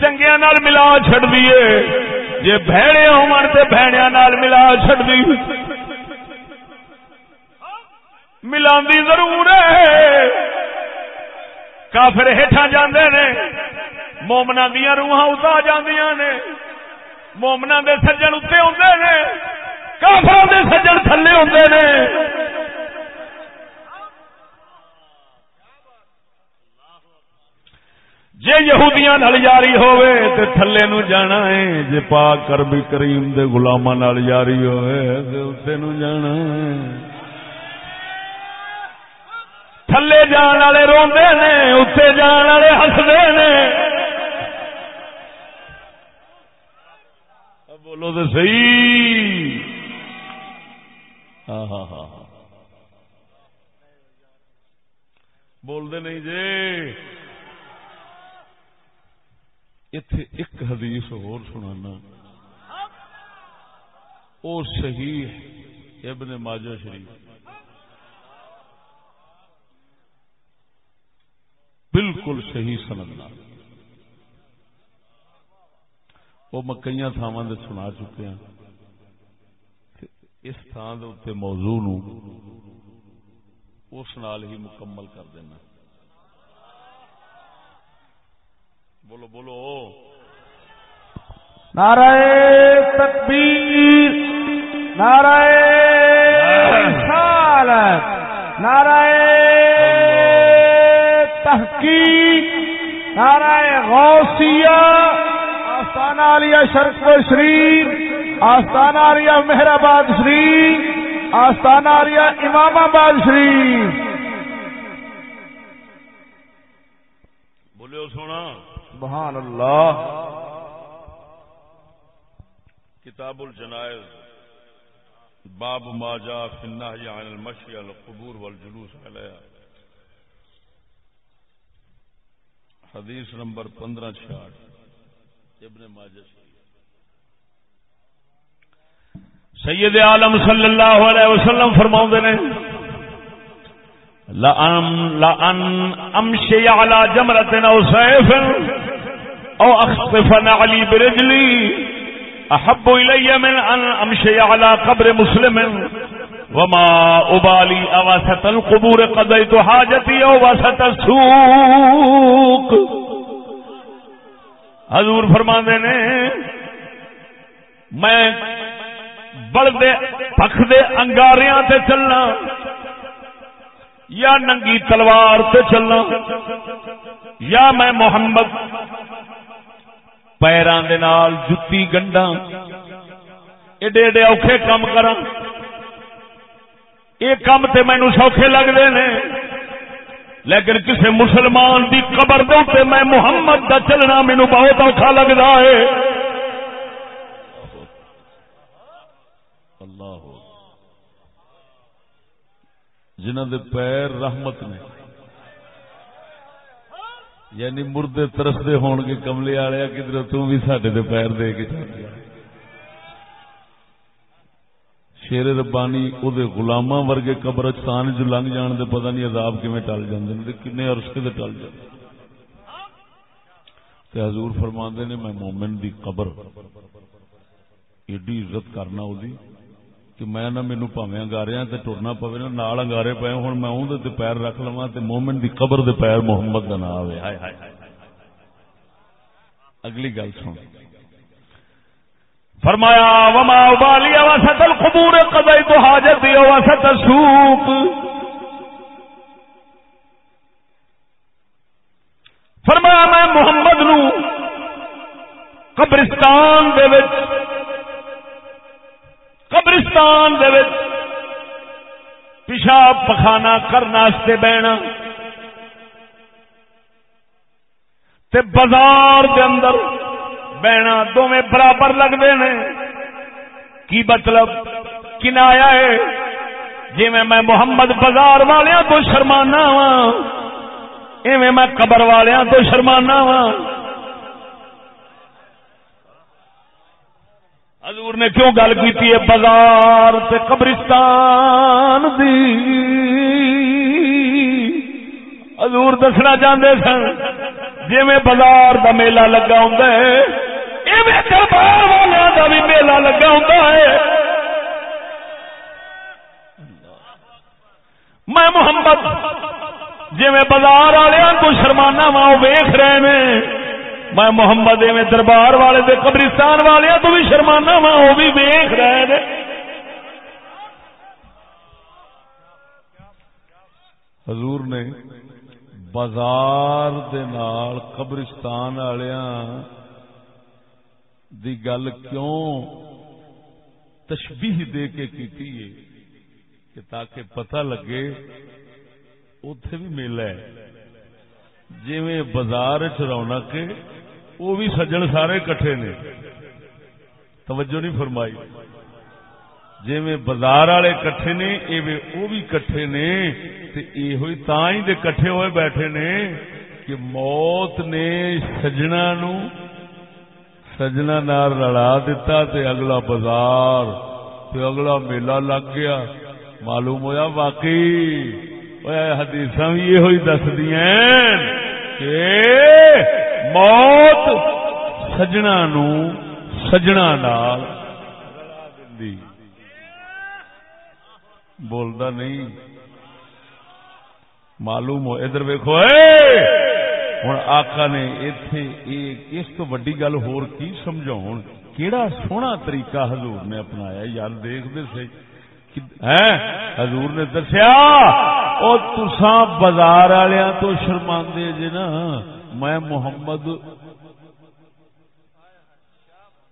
چنگیا ملا چڈ دیے جی بہنے ہو ملا چڈ دی ملا ضرور ہے۔ کافر ہیٹھا جاندے نے مومنا دیا روحاں اتنا جاندیاں نے مومنا دے سجن اتنے ہوندے نے۔ کافر دے سجن تھلے ہوندے نے۔ جے یہودیاں نال یاری ہوئے تے تھلے نو جانا ہے، جے پاک کر بھی کریم دے غلاماں نال یاری ہوئے تے اتنے نو جانا ہے۔ تھلے جان والے روندے نے اتنے جان والے ہسدے نے۔ بولو تو سی ہاں،, ہاں ہاں ہاں بولتے نہیں جی۔ اتے ایک حدیث اور سنانا۔ او صحیح ابن ماجہ شریف۔ بالکل صحیح سند وہ میں کئی تھاواں سنا چکے ہیں اس تھان کے موضوع نو اس نال ہی مکمل کر دینا۔ بولو بولو۔ نعرہ تکبیر، نعرہ رسالت، نعرہ تحقیق، نعرہ غوثیہ، آستانہ علیہ شرف شریف۔ آستانہ علیہ مہرآباد شریف آستانہ علیہ امام آباد شریف۔ بولو سونا۔ بہان اللہ۔ کتاب الجنائز۔ باب ما جاء في النهي عن المشي على القبور والجلوس عليها حدیث نمبر پندرہ چھیاٹ ابن ماجہ سید عالم صلی اللہ علیہ وسلم فرما نے، لأن أمشي على جمرة أو سيف أو أخطف نعلي برجلي، أحب إلي من أن أمشي على قبر مسلم، وما ابالی اواسط القبور قضیت حاجتی او واسط السوق۔ حضور فرما نے، میں بڑھتے پکھدے، انگاریاں تے چلنا، یا ننگی تلوار تے چلنا، یا میں محمد پیران دے نال جتی گنڈا ایڈے ایڈے اوکھے کام کراں۔ یہ کام تے مینو سوکھے لگتے ہیں لیکن کسی مسلمان دی قبر دے میں محمد دا چلنا مینو بہت اوکھا لگتا ہے اللہ جنہ دے پیر رحمت نے۔ یعنی مردے ترستے ہون گے کملے والے، کدھر تم بھی سڈے پیر دے کے چل گیا شیر ربانی او دے غلاماں ورگے قبرستان جو لنگ جان دے، پتہ نہیں عذاب کیویں ٹل جاندے نے کنے عرصے دے ٹل جاندے تے حضور فرماندے نے، میں مومن دی قبر، ایڈی عزت کرنا او دی۔ کہ میں نہ مینو پاوے انگارے تے ٹرنا پوے نا نال انگارے پے ہوں میں اون تے پیر رکھ لواں تے مومن دی قبر دے پیر محمد دا نام آوے ہائے ہائے اگلی گل سن فرمایا وما ابالی وسط القبور قضیت حاجتی وسط السوق فرمایا میں محمد نو قبرستان دے وچ قبرستان دے وچ پیشاب پخانا کرنے بہنا تے بازار دے اندر بہنا دونوں برابر لگتے ہیں کی مطلب؟ کنایا ہے؟ جی میں محمد بازار والوں تو شرمانا وا ایویں میں قبر والوں تو شرمانا وا حضور نے کیوں گل کی بازار تے قبرستان دی؟ حضور دسنا چاہتے سن جی بازار دا میلہ لگا ہوں دربار والوں کا بھی میلہ لگا ہوں میں محمد جی بازار والوں کو شرمانا وا وہ ویخ رہے ہیں۔ میں محمد میں دربار والے دے قبرستان والوں ہاں تو بھی شرمانا وا، وہ بھی ویخ رہے ہیں حضور نے بازار دے نال قبرستان والوں دی گل کیوں تشبیح دے کے کیتی ہے کہ تاکہ پتہ لگے اتے بھی میلہ ہے۔ جی بازار چ رونق وہ بھی سجن سارے کٹھے نے۔ توجہ نہیں فرمائی۔ جی میں بازار والے کٹھے نے وہ بھی کٹھے نے یہ ہوئی تا ہی دے کٹھے ہوئے بیٹھے نے کہ موت نے سجنا نو سجنا نار لڑا دیتا تے اگلا بازار، تے اگلا میلہ لگ گیا۔ معلوم ہویا واقعی؟ حدیث بھی یہ ہوئی دس کہ موت سجنا نو سجنا نال بولتا نہیں معلوم ہو ادھر ویکو ہوں آقا نے اتے اس تو وڈی گل ہور کی سمجھاؤ کیڑا سونا طریقہ حضور نے اپنایا یار دیکھتے سی حضور نے دسیا اور تسا بازار والوں تو شرما جی نا میں محمد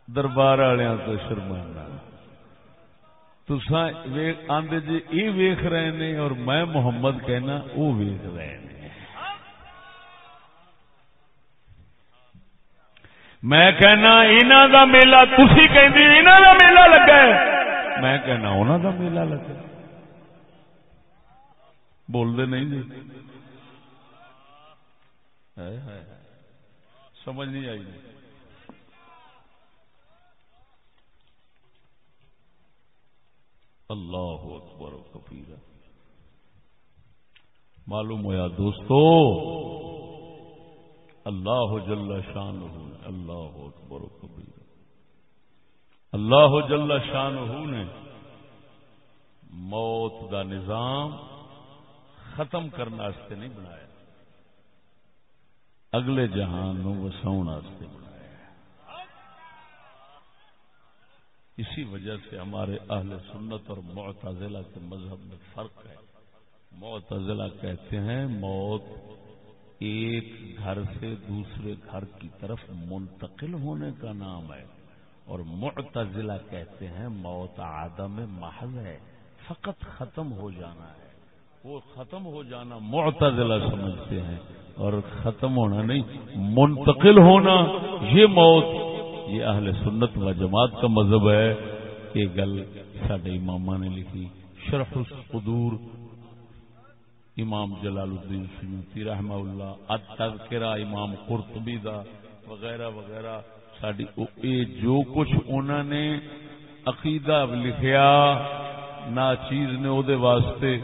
دربار والوں تو شرمانا تسا آدھے جی یہ ویخ رہے نے اور میں محمد کہنا، وہ ویخ رہے ہیں میں کہنا انہوں دا میلہ تھی کہ انہوں دا میلہ لگا ہے میں کہنا انہوں دا میلہ لگا بولتے نہیں جی۔ سمجھ نہیں آئی۔ اللہ اکبر و کبیرہ معلوم ہوا دوستو، اللہ جل شان اللہ اکبر و کبیر۔ اللہ جل شان نے موت دا نظام ختم کرنے نہیں بنایا۔ اگلے جہان نو وساؤ بنایا اسی وجہ سے ہمارے اہل سنت اور معتزلہ کے مذہب میں فرق ہے۔ معتزلہ کہتے ہیں، موت ایک گھر سے دوسرے گھر کی طرف منتقل ہونے کا نام ہے۔ اور معتزلہ کہتے ہیں، موت آدم محض ہے، فقط ختم ہو جانا ہے۔ وہ ختم ہو جانا معتزلہ سمجھتے ہیں اور ختم ہونا نہیں، منتقل ہونا، یہ موت، یہ اہل سنت و جماعت کا مذہب ہے یہ گل سڈے امام نے لکھی۔ شرف القدور امام جلال الدین سیوتی رحمہ اللہ، التذکرہ، امام قرطبی دا، وغیرہ وغیرہ۔ ساری جو کچھ انہوں نے عقیدہ لکھیا، نا چیز نے او دے واسطے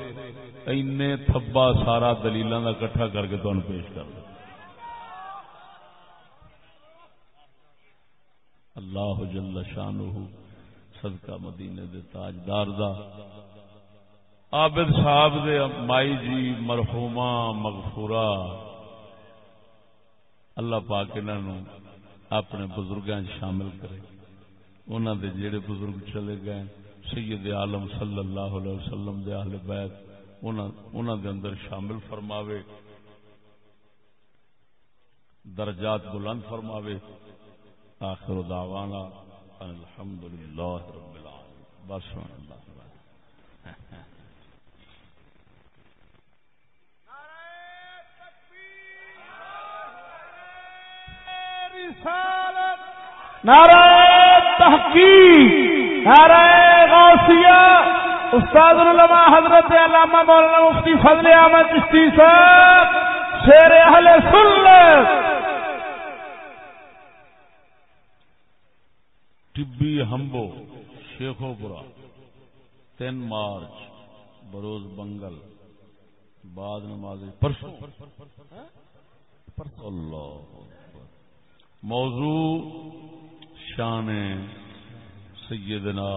اینے تھبا سارا دلیلاں دا کٹھا کر کے تمہیں پیش کر دیا اللہ جل شانہ صدقہ مدینے دے تاجدار دا۔ عابد صاحب دے مائی جی مرحوما مغفورا اللہ پاک انہوں اپنے بزرگاں شامل کرے۔ انہوں دے جڑے بزرگ چلے گئے، سید عالم صلی اللہ علیہ وسلم دے اہل بیت۔ انہوں دے اندر شامل فرماوے، درجات بلند فرماوے، آخر دعوانا الحمدللہ رب العالمین۔ بس اللہ۔ نعرہ تحقیق، نعرہ غوثیہ استاد العلماء حضرت علامہ مولانا مفتی فضل احمد چشتی صاحب، شیر اہل سنت۔ ٹبی ہمبو، شیخو پورا، تین مارچ، بروز بنگل، بعد نماز پرسوں۔ اللہ موضوع شان سیدنا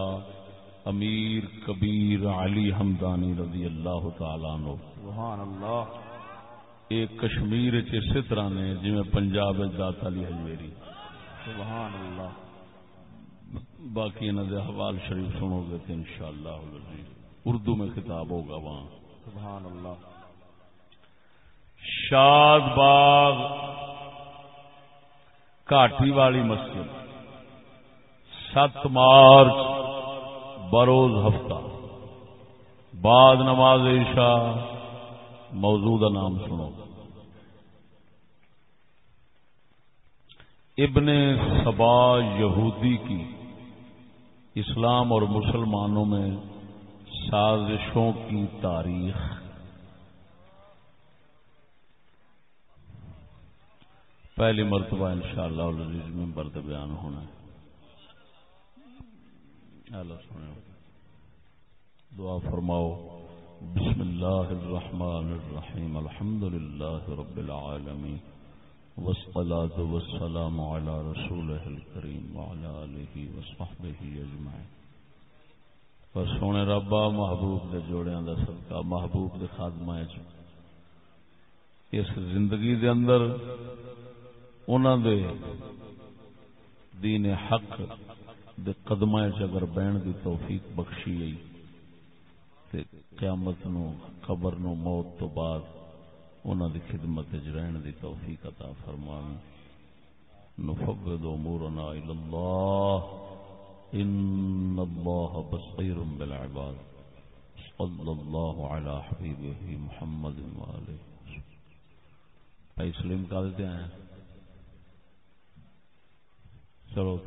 امیر کبیر علی حمدانی رضی اللہ تعالی عنہ۔ سبحان اللہ۔ ایک کشمیر اسی طرح نے جی پنجاب دات علی حجویری سبحان اللہ۔ باقی انہوں دے حوال شریف سنو گے تو انشاءاللہ اردو میں خطاب ہوگا وہاں۔ سبحان اللہ۔ شاد باغ کاٹی والی مسجد۔ سات مارچ بروز ہفتہ بعد نماز عشاء موضوع کا نام سنو۔ ابن سبا یہودی کی اسلام اور مسلمانوں میں سازشوں کی تاریخ۔ پہلی مرتبہ انشاءاللہ العزیز میں برد بیان ہونا ہے۔ دعا فرماؤ۔ بسم اللہ الرحمن الرحیم۔ الحمد للہ رب العالمین۔ والصلاة والسلام على رسوله الكريم وعلى آله وصحبه اجمعين فسونے ربا محبوب دے جوڑیاں دا صدقہ، محبوب دے خادمہ اس زندگی دے اندر انہوں دے دین حق دے قدمہ اگر بہن دی توفیق بخشی گئی تے قیامت نو قبر نو موت تو بعد انہوں دی خدمت رہن دی توفیق عطا فرمان نفوض امورنا الى اللہ ان اللہ بصیر بالعباد۔ صلی اللہ علی حبیبہ محمد وآلہ بھائی سلیم کا دیتے ہیں۔ چلو۔